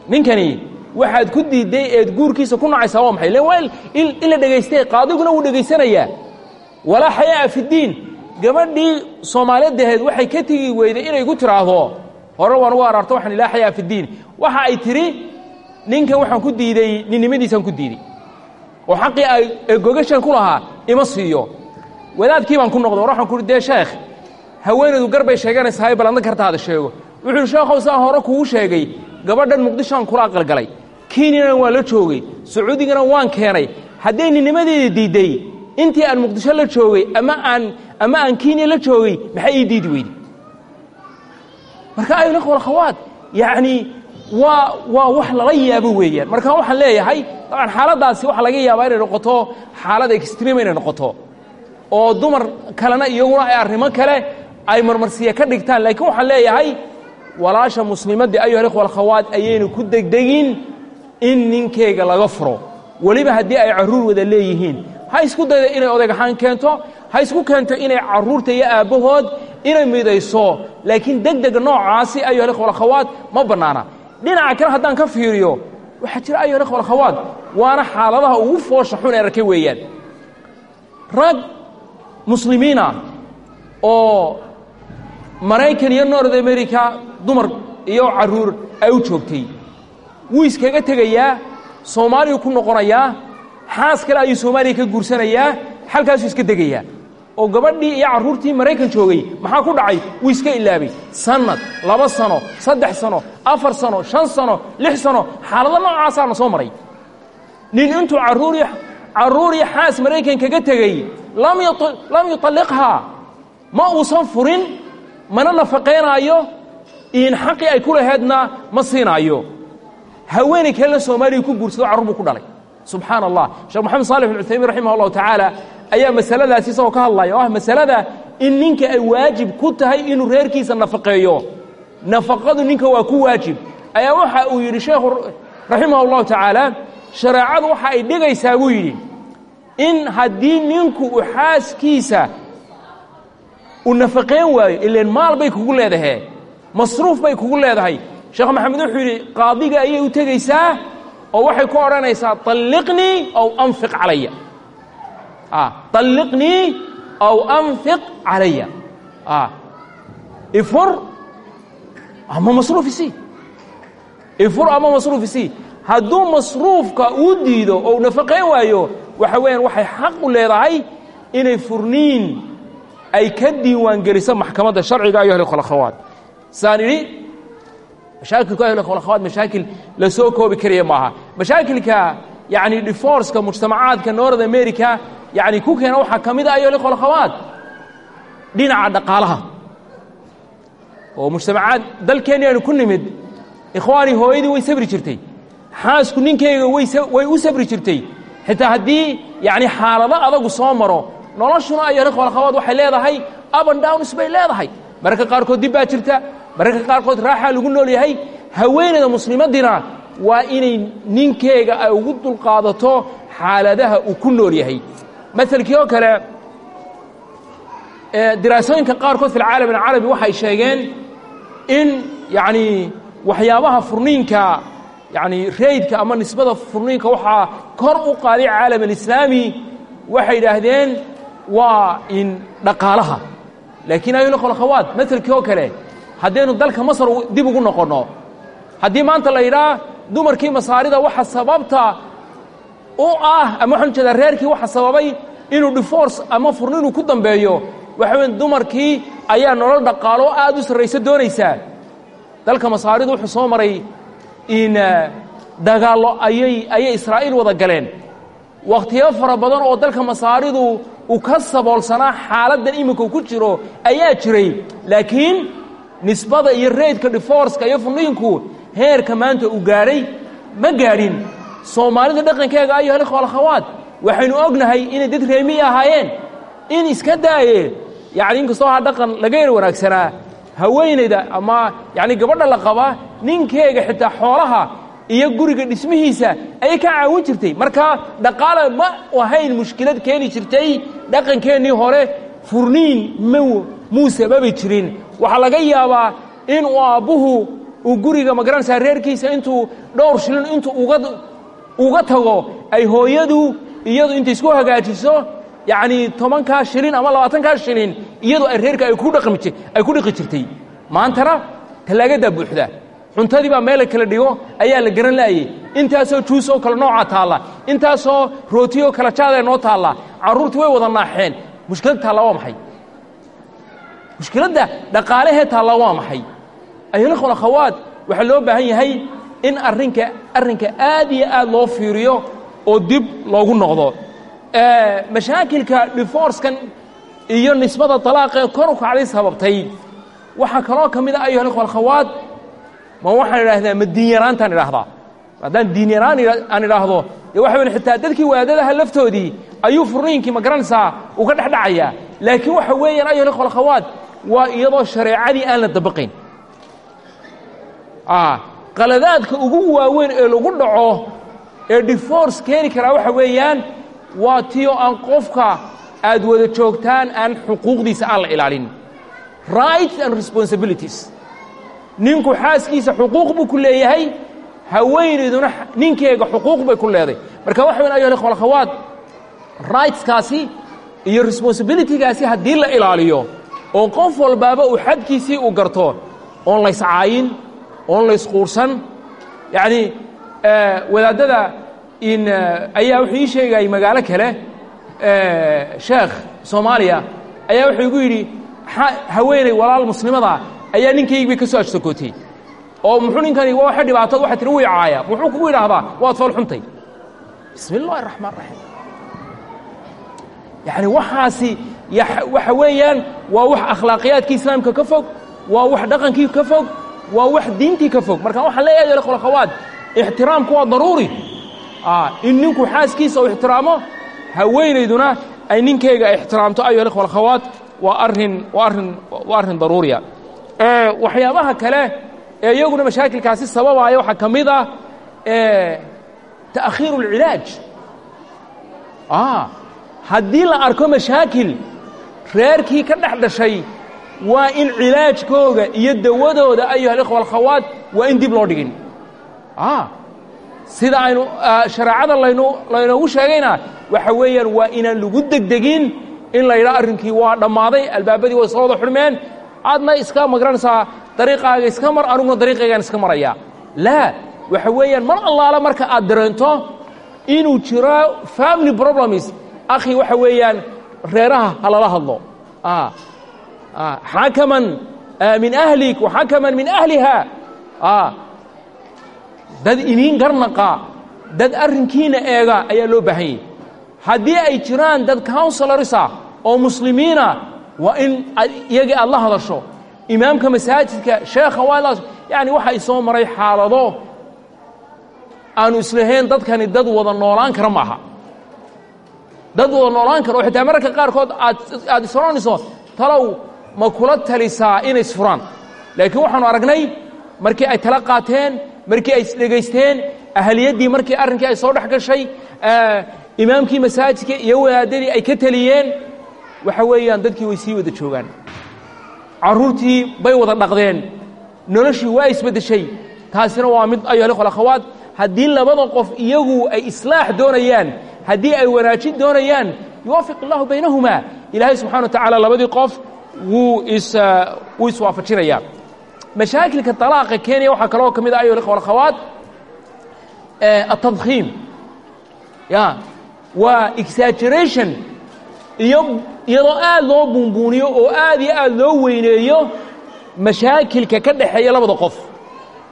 ninkani waxaad ku diidday eed guurkiisa ku nacaysaa waa maxay? Len in la dhegaystay qaadiguna wuu dhegaysanayaa. Walaa xayaa'a fiddiin gabadhii soomaalidaheed waxay ka tegi weyday inay ku tidhaahdo hore waan ugu araarto waxaan ilaa xayaa fiddiin waxa ay tidhi ninkan waxaan ku diidey ninnimadiisaan ku diidey oo xaqii ay gogashan ku lahaa ima siiyo. Wadaadkii baan ku noqday war waxaan ku uhi dee sheekh haweenaydu gar bay sheeganaysahay bal adna kartaada sheego. Wuxuu uhi sheekhow saan hore kugu sheegay gabadhan muqdishoaan kula aqalgalay. Kenyana waan la joogay sacuudigana waan keenay. Hadday ninnimadeeda diidday intii aan muqdisho la joogay ama aan ama aan kenya la joogay maxay ii diidi weyday marka ayuha ikhwa alkhawaat yacni waa waa wax lala yaabo weeyaan. Marka waxaan leeyahay dabcan xaaladdaasi waxaa laga yaabaa inay noqoto xaalad extreme inay noqoto. Oo dumar kalena iyaguna ay arrimo kale ay marmarsiya ka dhigtaan. Laakiin waxaan leeyahay walaasha muslimadda ayuha ikhwa alkhawaat ayaynu ku degdegin in ninkeyga laga furo. Weliba haddii ay carruur wada leeyihiin ha isku dayda inay odayg ahaan keento ha isku keento inay carruurta iyo aabbahood inay midayso. Laakiin degdega noocaasi ayuha ikhwa alkhawaat ma bannaana. Dhinaca kale haddaan ka fiiriyo waxaa jira ayuha ikhwa alkhawaat waana xaaladaha ugu foosha xun ee arkay weeyaan. Rag muslimiina oo maraykan iyo nord america dumar iyo carruur ay u joogtay. Wuu iskaga tegayaa soomaaliyu ku noqonayaa xaas kale ayuu soomaaliya ka guursanayaa halkaasuu iska degayaa. Oo gabadhii iyo carruurtii maraykan joogay maxaa ku dhacay? Wuu iska ilaabay. Sannad laba sano saddex sano afar sano shan sano lix sano xaalado noocaasaana soo maray. Nin intuu carruuri carruur iyo xaas maraykan kaga tegey lam yuطalliqhaa ma uusan furin mana nafaqaynaayo in xaqii ay ku laheedna ma siinaayo. Haweeney kalena soomaaliya ku guursado carruur buu ku dhalay. Subxaana allah sheekh moxamed salix bin cuthaymiin raximah allahu tacaala ayaa masaladaasi isagoo ka hadlaya oo ah masalada in ninka ay waajib ku tahay inuu reerkiisa nafaqeeyo. Nafaqadu ninka waa ku waajib. Ayaa waxa uu yidhi sheekhu raximah allahu tacaala shareecadu waxa ay dhigaysaa buu yidhi in haddii ninku uu xaaskiisa uu nafaqayn waayo ileen maal bay kugu leedahe masruuf bay kugu leedahay. Sheekh maxamed wuxuu yidhi qaadiga ayay u tegaysaa oo waxay ku odhanaysaa طalliqnii aw anfiq calaya. طalliqnii aw anfiq calaya. Ifur ama masruuf isii ifur ama masruuf isii hadduu masruufka uu diido oo u nafaqayn waayo waxa weeyaan waxay xaq u leedahay inay furniin ay ka diiwaan geliso maxkamadda sharciga ayo ahlkhulakhawaat saan idhi mashaakilku ahlkhulakhawaat mashaakil la soo koobi karaya maaha. Mashaakilka yani diforceka mujtamacaadka north america yani ku keena waxaa ka mid a ayo ahlkhulakhawaat dhinaca dhaqaalaha. Oo mujtamacaad dalkeenni aynu ku nimid. Ikhwaanii hooyadii way sabri jirtay. Xaasku ninkeyga way u sabri jirtay. Xitaa haddii yani xaalado adagu soo maro noloshuna ayohlkhulakhawaat waxay leedahay aban downs bay leedahay. Mararka qaarkood dib baa jirta mararka qaarkood raaxaa lagu nool yahay. Haweeneyda muslimadina waa inay ninkeega ay ugu dulqaadato xaaladaha uu ku nool yahay. Maelkii oo kale diraasooyinka qaarkood fi alcaalam alcarabi waxay sheegeen in yani waxyaabaha furniinka yani reydka ama nisbada furniinka waxaa kor u qaaday caalam alislaami waxay idhaahdeen waa in dhaqaalaha. Laakiin ayolkhulakhawaat maelkii oo kale haddaynu dalka masar dib ugu noqonno haddii maanta la yidhaah dumarkii masaarida waxa sababta u ah ama waxaan u jeedaa reerkii waxa sababay inuu diforce ama furniinuu ku dambeeyo waxa weya dumarkii ayaa nolol dhaqaalo aad u sarrayso doonaysaa. Dalka masaaridu wuxuu soo maray in dagaallo ayay ayay israa'iil wada galeen. Wakhtiyo fara badan oo dalka masaaridu uu ka saboolsanaa xaaladdan iminka ku jiro ayaa jiray. Laakiin nisbada iyo reydka diforceka iyo furniinku heerka maanta uu gaadhay ma gaadhin. Soomaalida dhaqankeega ayo halkhalakhawaat waxaynu ognahay inay dad reemiyi ahaayeen. In iska daaye yacni inkastoo ha dhaqan laga yar wanaagsanaa haweenayda ama yacni gabadha la qaba ninkeega xitaa xoolaha iyo guriga dhismihiisa ayay ka caawin jirtay. Marka dhaqaala ma ahayn mushkilad keeni jirtay. Dhaqankeennii hore furniin m muu sababi jirin. Waxaa laga yaabaa in uu aabbuhu uu guriga ma garanaysaa reerkiisa intuu dhowr shilin intuu uga uga tago ay hooyadu iyadu intay isku hagaajiso yacnii tobankaa shilin ama labaatankaa shilin iyadu ay reerka ay ku dhiqi jirtay. Maantana tallaagadaa buuxda cuntadii baa meel kala dhigo ayaa la garan laayey intaasoo juus oo kale noocaa taalla. Intaasoo rootiyoo kala jaadee noo taalla. Carruurtii way wada naaxeen. Mushkiladda taalla waa maxay? Mushkiladda dhaqaalahee taalla waa maxay? Ayolkhul akhawaat waxaa loo baahan yahay in arrinka arrinka aad iyo aad loo fiiriyo oo dib loogu noqdo. Mashaakilka diforcekan iyo nisbada talaaqee kor u kacday sababtay. Waxaa kaloo ka mid a ayuhalkhul akhawaat ma waxaan idhaahdaa ma diinyaraantaan idhaahdaa? Haddaan diinyaraan aan idhaahdo dee waxa weyn xitaa dadkii waadadaha laftoodii ayuu furniinkii ma garanaysaa uu ka dhexdhacayaa laakiin waxa weeyaan ayuhalkhul akhawaat waa iyadoo shareecadii aan la dabaqayn. Qaladaadka ugu waaweyn ee lagu dhaco ee diforce keeni karaa waxa weeyaan waa tiyo aan qofka aad wada joogtaan aan xuquuqdiisa aan la ilaalin. Rights and responsibilities ninku xaaskiisa xuquuq buu ku leeyahay. Haweenayduna ninkeega xuquuq bay ku leeday. Marka waxa weyn ayuha ikhwa akhawaat rightskaasi iyo responsibilitygaasi haddii la ilaaliyo oo qof walbaaba uu xadkiisii u garto oon layscaayin oon laysquursan yacnii wadaadada in ayaa wuxuu ii sheegayay magaalo kale sheekh soomaaliya ayaa wuxuu igu yidhi haweeney walaal muslimada ayaa ninkaygii ka soo ajsakootiyey oo muxuu ninkani waa waxa dhibaatad waxaa tiri wii caaya muxuu kugu yidhaahdaa waad falxuntay bismi illaahi raxmaan raxiim yacni waxaasi waxa weeyaan waa wax akhlaaqiyaadkii islaamka ka fog waa wax dhaqankii ka fog waa wax diintii ka fog. Marka waxaan leeyahay yar kolkhawaad ixtiraamku waa daruuri. Ah, in ninku xaaskiisa uu ixtiraamo haweenayduna ay ninkayga ixtiraamto ayo kolkhawaad waa arrin waa arrin waa arrin daruuriya waxyaabaha kale ee iyaguna mashaakilkaasi sababaaya waxaa ka mid ah ta'khiiru اlcilaaj haddii la arko mashaakil reerkii ka dhex dhashay waa in cilaajkooga iyo dawadooda ayuha alikhwa alkhawaat waa in dib loo dhigin. Sida aynu shareecada laynu laynoogu sheegayna waxa weeyaan waa inaan lagu degdegin in la yidhaha arrinkii waa dhammaaday albaabadii way soo wada xidhmeen aadna iska ma garanaysaa dariiqaaga iska mar aniguna dariiqaygaan iska maraya. Laa waxa weeyaan mar allaala marka aad dareento inuu jiro family problems akhi waxa weeyaan reeraha ha lala hadlo. Xakaman min ahlik waxakaman min ahliha. Dad iniin garnaqa dad arrinkiina eega ayaa loo baahan yahy haddii ay jiraan dad counselorsa oo muslimiina waa in iyagii aad la hadasho imaamka masaajidka sheekha waa yani waxa i soo maray xaalado aanu islahayn dadkani dad wada noolaan kara maaha. Dad wada noolaan kara oo xitaa mararka qaarkood aad aad isroonayso talow ma kula talisaa inay isfuraan. Laakiin waxaanu aragnay markii ay tala qaateen markii ay isdhegaysteen ahliyaddii markii arrinkii ay soo dhex gashay imaamkii masaajidka iyo wadaadadii ay ka waxa weeyaan dadkii way sii wada joogaan. Carruurtii bay wada dhaqdeen. Noloshii waa isbeddeshay taasina waa mid ayuha alikhwa alakhawaat haddii labada qof iyagu ay islaax doonayaan haddii ay wanaajin doonayaan yuwaafiq allahu baynahumaa ilaahay subxana wa tacaala labadii qof wuu is wuu iswaafajinayaa mashaakilka طalaaqa kenya waxaa kaloo ka mid ah ayuha alikhwa alakhawaat ya waa exaggeration iyo iyadoo aad loo buunbuuniyo oo aad iyo aad loo weyneeyo mashaakilka ka dhaxeeya labada qof.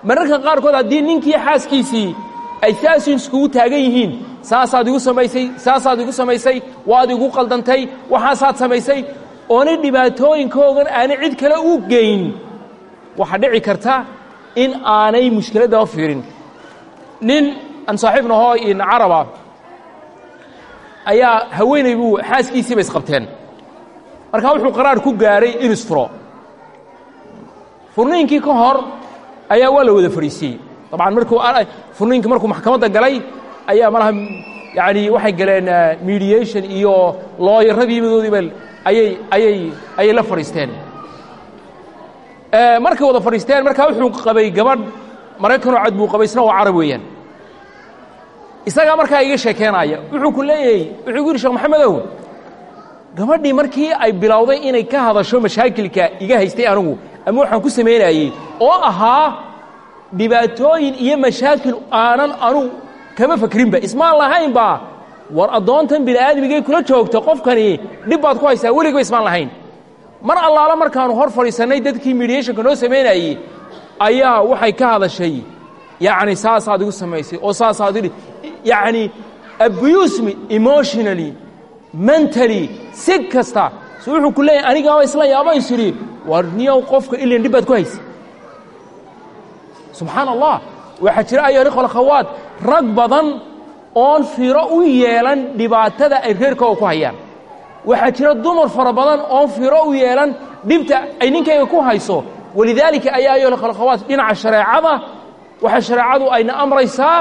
Mararka qaarkood haddii ninkii xaaskiisii ay saasu iskugu taagan yihiin saasaad igu samaysay saasaad igu samaysay waad igu qaldantay waxaasaad samaysay oonay dhibaatooyinkoogan aanay cid kale u geyn waxaa dhici karta in aanay mushkiladdaba fiirin. Nin aan saaxiibna hoo in caraba ayaa haweenay buu xaaskiisiiba isqabteen markaa wuxuu qaraar ku gaaray in isfuro furniinkii ka hor ayaa waa la wada fadhiisiyey dabcan markuu furniinkii markuu maxkamadda galay ayaa malaha yaani waxay galeen mediation iyo looyaradii ayay ayay ayay la fadhiisteen markay wada fadhiisteen markaa wuxuu qabay gabadh maraykanoo cad buu qabay isna waa carab weeyaan. Isagaa markaa iga sheekeenaya wuxuu ku leeyahay wuxuu ku yidhi sheekh maxamedow gabadhii markii ay bilowday inay ka hadasho mashaakilka iga haystay anigu ama waxaan ku samaynayey oo ahaa dhibaatooyin iyo mashaakil aanan anugu kama fakrinba ismaan lahaynba war addoontan bini'aadmigay kula joogta qofkani dhib baad ku haysaa weligaba ismaan lahayn. Mar allaala markaanu hor fadhiisannay dadkii mediationka noo samaynayey ayaa waxay ka hadashay yacni saasaad igu samaysay oo saasaad yacni abuse me emotionally mentally si kasta. So wuxuu ku leeyahay anigaaba isla yaabays idhi war niyow qofka ilan dhib ku haysa. Subxaan allah waxaa jira ayuha ikhwa alakhawaat rag badan oon firo u yeelan dhibaatada ay reerkooga ku hayaan. Waxaa jira dumar fara badan oon firo u yeelan dhibta ay ninkayga ku hayso. Walidaalika ayaa ayuha ikhwa alakhawaat dhinaca shareecada waxaa shareecadu ayna amraysaa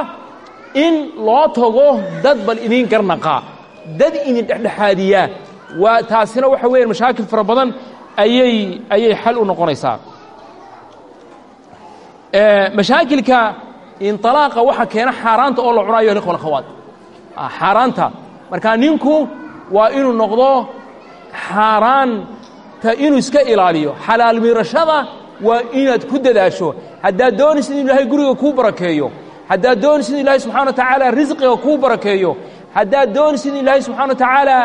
in loo tago dad bal idin garnaqa dad idin dhexdhexaadiya waa taasina waxa weeyaan mashaakil fara badan ayay ayay xal u noqonaysaa. Mashaakilka inطalaaqa waxa keena xaaraanta oo la cuno ayo ikhwa alakhawaat xaaraanta. Markaa ninku waa inuu noqdo xaaraanta inuu iska ilaaliyo. Xalaal miirashada waa inaad ku dadaasho. Haddaad doonaysid inu ilaahay guriga kuu barakeeyo. Haddaad doonaysid in ilaahay subxana wa tacaala risqiga kuu barakeeyo haddaad doonaysid in ilaahay subxana wa tacaala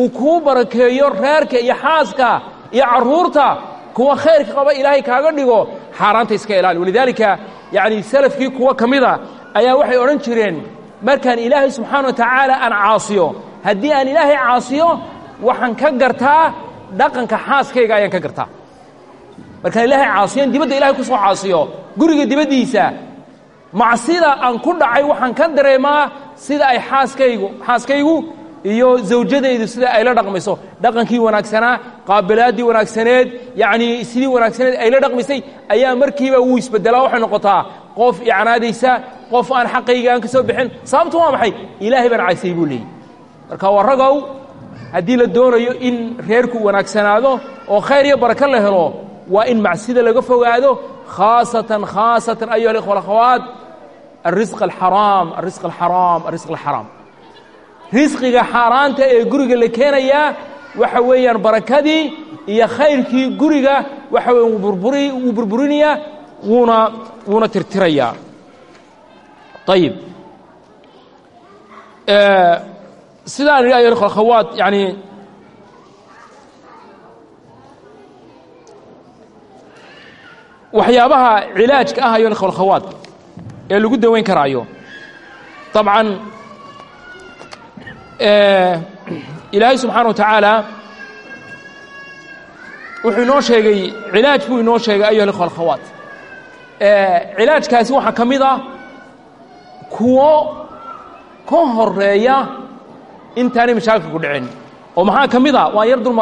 uu kuu barakeeyo reerka iyo xaaska iyo carruurta kuwa khayrka qaba ilaahay kaaga dhigo xaaraanta iska ilaali walidaalika yacni salafkii kuwa ka mida ayaa waxay odhan jireen markaan ilaahay subxaana wa tacaala aan caasiyo haddii aan ilaahay caasiyo waxaan ka gartaa dhaqanka xaaskayga ayaan ka gartaa. Markaan ilaahay caasiyan dibadda ilahay ku soo caasiyo guriga dibaddiisa macsida aan ku dhacay waxaan ka dareemaa sida ay xaaskaygu xaaskaygu iyo zawjadaydu sida ay la dhaqmayso. Dhaqankii wanaagsanaa qaabilaaddii wanaagsaneed yacnii sidii wanaagsaneed ay la dhaqmaysay ayaa markiiba wuu isbeddelaa waxay noqotaa qof icnaadaysa qof aan xaqayga aan ka soo bixin. Sababtu waa maxay? Ilaahay baan caysay buu leeyey marka waa ragow haddii la doonayo in reerku wanaagsanaado oo khayr iyo barako la helo waa in macsida laga fogaado khaasatan khaasatan ayuha alikhwa alakhawaat alrisq alxaraam alrisq alxaraam alrisq alxaraam risqiga xaaraanta ee guriga la keenayaa waxa weeyaan barakadii iyo khayrkii guriga waxa weya burburi wuu burburinayaa wuuna wuuna tirtirayaa ayib sidaan idhi ayuha alkhawaat yani waxyaabaha cilaajka ah ayuha alkhawaat ee lagu daweyn karaayo. طabcan ilaahay subxaana wa tacaala wuxuu inoo sheegay cilaaj buu inoo sheegay ayuha اlkhwa alkhawaat. Cilaajkaasi waxaa ka mid ah kuwo ka horreeya intaanay mashaakilku dhicin oo maxaa ka mid a waan yar dul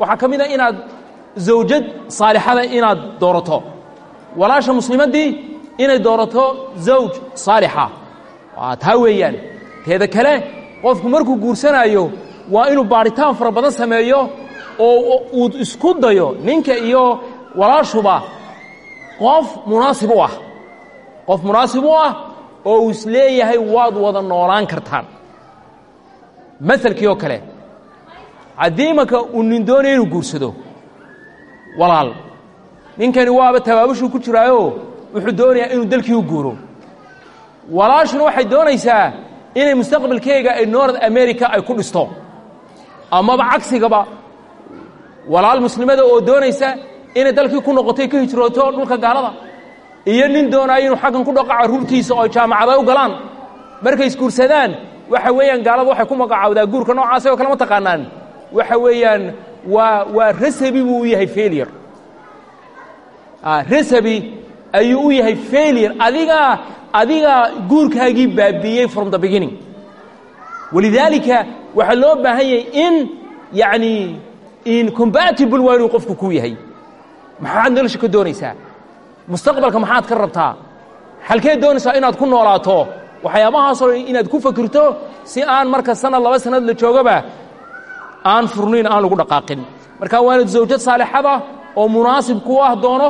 waxaa ka mid a inaad zawjad saalixada inaad doorato. Walaasha muslimaddii inay doorato zawj saalixa. Taa weeyaan. Teeda kale qofku markuu guursanaayo waa inuu baadhitaan fara badan sameeyo oo uu isku dayo ninka iyo walaashuba. Qof munaasib u ah. Qof munaasib u ah oo uu is leeyahay waad wada noolaan kartaan. Maselkii oo kale haddii imanka uu nin doonayo inuu guursado. Walaal. Ninkani waaba tabaabushuu ku jiraayo wuxuu doonayaa inuu dalkii u guuro. Walaashuna waxay doonaysaa inay mustaqbalkeega ay north america ay ku dhisto. Amaba cagsigaba walaal muslimada oo doonaysa inay dalkii ku noqotay ka hijrooto dhulka gaalada. Iyo nin doonaayo inuu xaggan ku dhaqo carruurtiisa oo jaamacada u galaan. Markay isguursadaan waxa weeyaan gaalada waxay ku magacaawdaa guurka noocaasa oo kale ma taqaanaan. Waxa weeyaan waa waa resabi buu yahay failure. Resabi ayuu u yahay failure. Adigaa adigaa guurkaagii baabiiyey from the beginning. Walidaalika waxaa loo baahan yahay in yacni incompatible waa inuu qofku ku yahay. Maxaad nolosha ka doonaysaa? Mustaqbalka maxaad ka rabtaa? Halkeed doonaysaa inaad ku noolaato? Waxyaabahaasoo inaad ku fakirto si aan marka sanad laba sanad la joogaba aan furnayn aan lagu dhaqaaqin. Marka waa inaad zawjad saalixada oo munaasib ku ah doono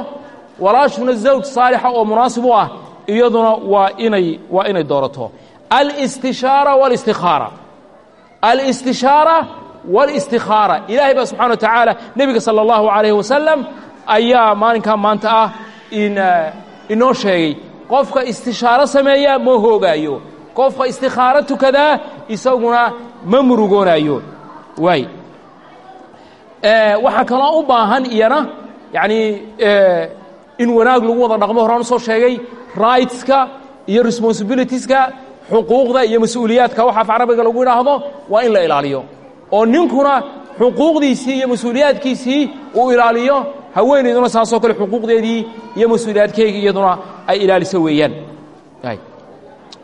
walaashuna zawj saalixa oo munaasib u ah iyaduna waa inay waa inay doorato alistishaara wاlاstikhaara alistishaara wاlاstikhaara ilaahay baa subxana wa tacaala nebiga salى اllahu عalayh wasalam ayaa maalinkaa maanta ah in inoo sheegay qofka istishaaro sameeya ma hoogaayo qofka istikhaaro tukadaa isaguna ma murugoonaayo waay waxaa kaloo u baahan iyana yacni in wanaag lagu wada dhaqmo horaan u soo sheegay rightska iyo responsibilitieska xuquuqda iyo mas'uuliyaadka. Waxa carabiga lagu idhaahdo waa in la ilaaliyo. Oo ninkuna xuquuqdiisii iyo mas'uuliyaadkiisii uu ilaaliyo haweenayduna saasoo kale xuquuqdeedii iyo mas'uuliyaadkeygii iyaduna ay ilaaliso weeyaan.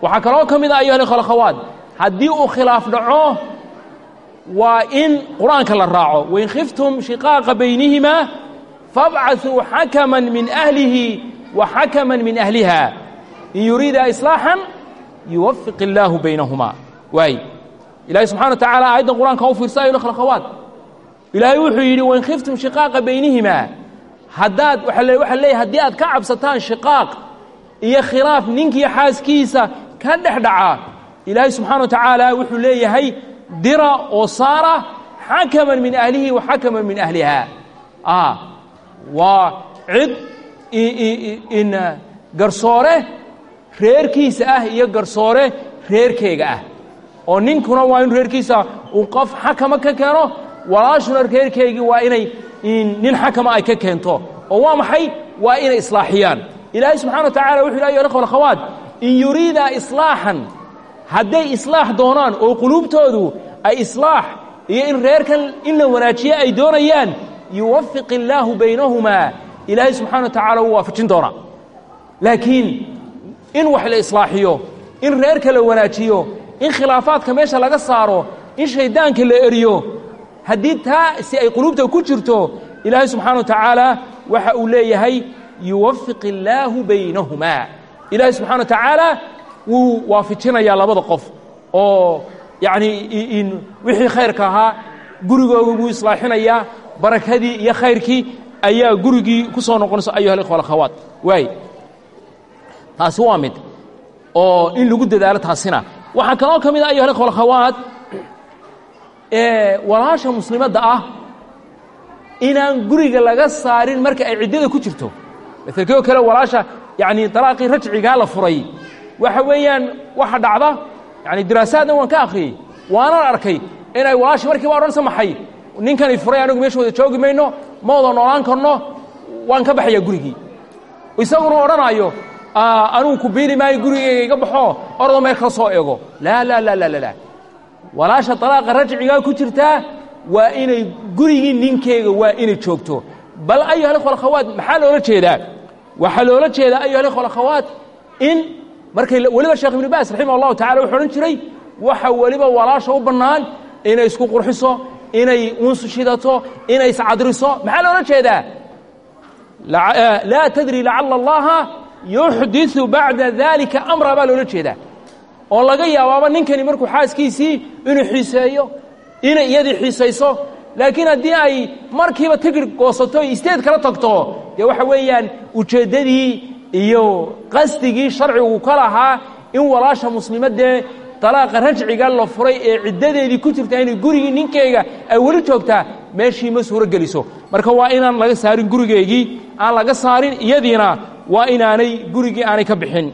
Waxaa kaloo ka mid a ayuha alkhalakhawaat haddii uu khilaaf dhaco waa in qur'aanka la raaco. Wain khiftum shiqaaqa baynihimaa fabcaثuu xakama min ahlihi wa xakama min ahliha in yuriida islaaxan yuwafiq illaahu baynahumaa waay ilahay subxana wa tacala aayaddan qur'aanka u fiirsa ayuha alkhalakhawaat ilaahay wuxuu yidhi wain khiftum shiqaaqa baynihimaa haddaad waxaa leeyahy haddii aad ka cabsataan shiqaaq iyo khilaaf ninkiiyo xaaskiisa ka dhex dhaca ilaahay subxana wa tacaala wuxuu leeyahay dira oo saara xakaman min ahlihi wa xakaman min ahliha waa cid in garsoore reerkiisa ah iyo garsoore reerkeega ah. Oo ninkuna waa inu reerkiisa uu qof xakama ka keeno walaashuna reerkeygii waa inay nin xakama ay ka keento. Oo waa maxay? Waa inay islaaxiyaan. Ilaahay subxana wa tacala wuxu yhi ayuha ikhwa akhawaat in yuriida islaaxan hadday islaax doonaan oo quluubtoodu ay islaax iyo in reerkan in la wanaajiyo ay doonayaan yuwafiq illaahu baynahumaa ilaahay subxana wa tacaala wuu waafajin doonaa laakiin in wax la islaaxiyo in reerka la wanaajiyo in khilaafaadka meesha laga saaro in shayddaanka la eriyo haddii taa si ay quluubta ku jirto ilaahay subxaana wa tacaala waxa uu leeyahay yuwafiq illaahu baynahumaa ilaahay subxana wa tacaala wuu waafijinayaa labada qof oo yacnii wixii khayrka ahaa gurigooga buu islaaxinayaa barakadii iyo khayrkii ayaa gurigii ku soo noqonaysa ayuha alikhwa alakhawaat waay taasi waa mid oo in lagu dadaalo taasina. Waxaa kaloo ka mid a ayuha alikhwa alakhawaat walaasha muslimadda ah inaan guriga laga saarin marka ay ciddada ku jirto. Maelkoo kale walaasha yacni dalaaqii rajcigaa la furay. Waxa weeyaan waxa dhacda yani diraasaadna waan ka akhriyey waanan arkay inay walaashii markiiba odhansa maxay ninkani furay anigu meesha wada joogi mayno ma wada noolaan karno waan ka baxayaa gurigii. Isaguna odhanaayo anugu ku biili maayo gurigayga iga baxo ordo meel kala soo eego laa laa laa laa laa walaasha dalaaqa rajcigaa ku jirtaa waa inay gurigii ninkeyga waa inay joogto. Bal ayuha alikhwa alakhawaat maxaa loola jeedaa? Waxaa loola jeedaa ayuha alikhwa alakhawaat in markay weliba sheekh ibnu baas raximah allahu tacala wuxuu odhan jiray waxa weliba walaasha u bannaan inay isku qurxiso inay unsu shidato inay iscadriso maxaa loola jeedaa? Laa tadri lacala allaha yuxdiثu bacda dalika amra baa loola jeedaa. Oo laga yaabaaba ninkani markuu xaaskiisii inuu xiiseeyo inay iyadii xiisayso laakiin haddii ay markiiba tigir goosato isteed kala tagto dee waxa weeyaan ujeeddadii iyo qasdigii sharcigu ka lahaa in walaasha muslimaddee dalaaqa rajciga la furay ee ciddadeedii ku jirta inay gurigii ninkeyga ay weli joogtaa meeshii ma suuro geliso marka waa inaan laga saarin gurigeygii aan laga saarin iyadiina waa inaanay gurigii aanay ka bixin.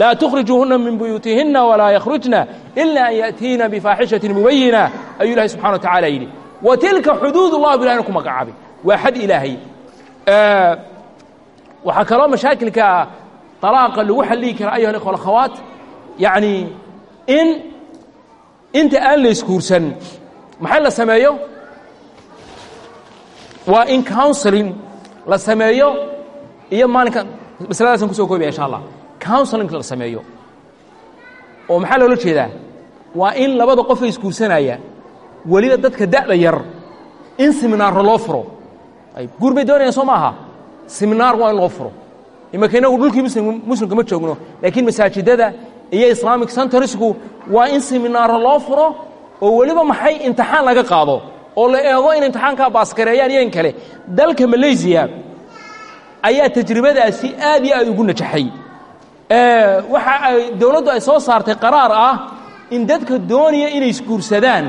Laa tukhrijuuhunna min buyuutihinna walaa yakhrujna ila an ya'tiina bifaaxishatin mubayina ayuu ilahay subxana wa tacala yidhi. Wa tilka xuduud ullah bu ilahna ku magacaabay. Waa xad ilaahay. Waxaa kaloo mashaakilka dalaaqa lagu xalliyi kara ayuha alikhwa alakhawaat yacni in inta aan la isguursan maxay la sameeyo? Waa in counseling la sameeyo iyo maalinka masaladaasan ku soo koobaya insha allah counseling la sameeyo. Oo maxaa loola jeedaa? Waa in labada qof ay isguursanaya weliba dadka da'da yar in seminaarro loo furo. Guur bay doonayaan soo maaha? Seminaar waa in loo furo. Imaka inagu dhulkii muslim muslimka ma joogno laakiin masaajidada iyo islamic centersku waa in seminaarro loo furo oo weliba maxay imtixaan laga qaado oo la eego in imtixaankaa baaskareeyaan iyo in kale. Dalka malaysiya ayaa tajribadaasi aad iyo aad ugu najaxay. Waxa ay dowladdu ay soo saartay qaraar ah in dadka doonaya inay isguursadaan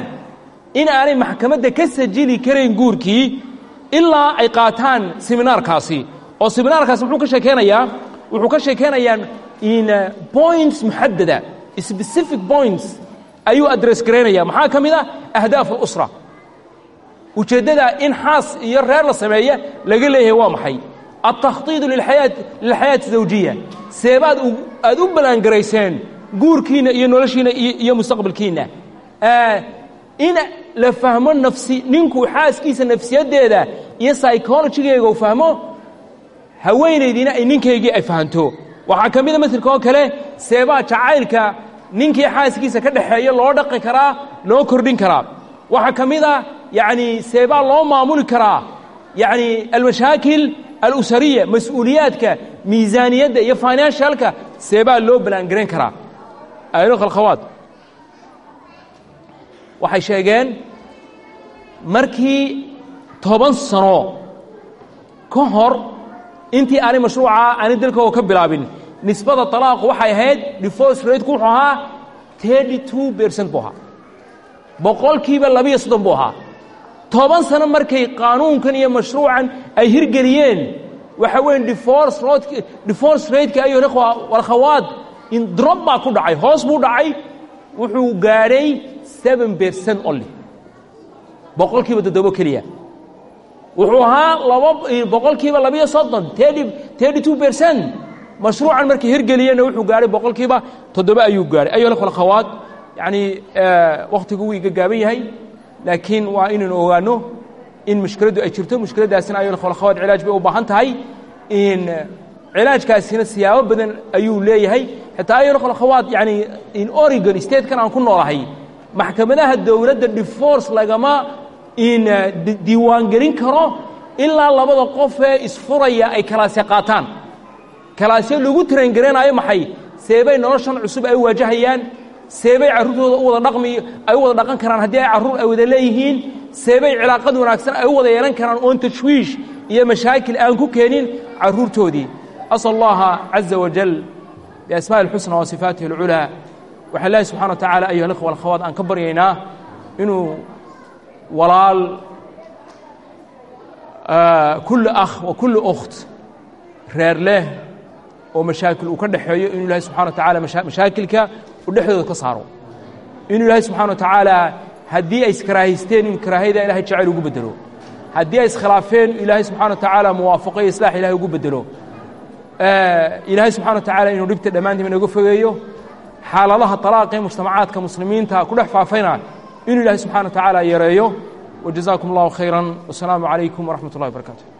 in aanay maxkamadda ka sajili karayn guurkii ilaa ay qaataan seminaarkaasi. Oo seminaarkaasi muxuu ka sheekeynayaa? Wuxuu ka sheekeynayaa in points muxadada specific points ayuu address garaynaya maxaa ka mid ah? Ahdaaf اlusra ujeeddada in xaas iyo reer la sameeya laga leeyahay waa maxay? Altakhطiidu lilxayaati zawjiya. Seebaad aad u ballaangarayseen guurkiinna iyo noloshiinna iyo mustaqbalkiinna in la fahmo nafsi ninku xaaskiisa nafsiyaddeeda iyo psychologigeega u fahmo haweenaydiina ay ninkaygii ay fahanto waxaa ka mida maselka oo kale seebaa jacaylka ninkii xaaskiisa ka dhaxeeya loo dhaqi karaa loo kordhin karaa. Waxaa ka mid a yacni seebaa loo maamuli karaa yacni almashaakil alusariya mas'uuliyaadka miisaaniyadda iyo financialka seebaa loo balaangarayn karaa. Ayno khalkhawaad. Waxay sheegeen markii toban sano ka hor intii aanay mashruuca aanay dalkooga ka bilaabin. Nisbada talaaqu waxay ahayd divorce rateku wuxuu ahaa thirty two bercent buu ahaa. Boqolkiiba labiyo soddon buu ahaa. Toban sano markay qaanuunkan iyo mashruucan ay hirgeliyeen waxa weeye divorce rateka ayo walkhawaad in drop baa ku dhacay hoos buu dhacay wuxuu gaadhay seven bercent only. Boqolkiiba toddobo keliya wuxuu ahaa boqolkiiba labiyo soddon bercent mashruucan markay hirgeliyeenna wuxuu gaadhay boqolkiiba toddoba ayuu gaadhay ayuha alkhawaad yacni wakhtigu wuu iga gaaban yahay laakiin waa inaynu ogaanno in mushkiladdu ay jirto. Mushkiladdaasina ayo khalkhawaad cilaaj bay u baahan tahay in cilaajkaasina siyaabo badan ayuu leeyahay. Xitaa ayo khalkhawaad yacni in oregon statekan aan ku noolahay maxkamadaha dowladda divorce lagama ina uh, diiwaangelin karo ilaa labada qofee isfuraya ay kalaasya qaataan. Kalaasyo lagu tiraangaranaayo maxay? Seebay noloshan cusub ay waajahayaan seebay carruurtooda u wada dhaqmi ay u wada dhaqan karaan haddii ay carruur ay wada leeyihiin seebay cilaaqad wanaagsan ay u wada yeelan karaan oon tashwiish iyo mashaakil aan ku keenin carruurtoodii. Asal allaha caza wajal biasmaai اlxusna wa sifaatihi اlculaa waxaan ilahi subxana wa tacaala ayuha alikhwa alkhawaat aan ka baryaynaa inuu walaal kulli akh wa kulli ukht reer leh oo mashaakil uu ka dhexeeyo inuu ilaahay subxana wa tacala mashaakilka uu dhexdooda ka saaro. Inuu ilaahay subxana wa tacaala haddii ay iskaraahaysteen inuu karaahayda ilahay jacayl ugu bedelo haddii ay iskhilaafeen ilaahay subxana wa tacaala muwaafaqo iyo islaax ilahay ugu bedelo ilaahay subxana wa tacala inuu dhibta dhammaantiiba inaga fogeeyo xaaladaha talaaqee mujtamacaadka muslimiinta ku dhex faafayna inuu ilaahay subxana wa tacaala yareeyo. Wajazaakum اllahu khayra wasalaamu calaykum waraxmat اllahi barakaatu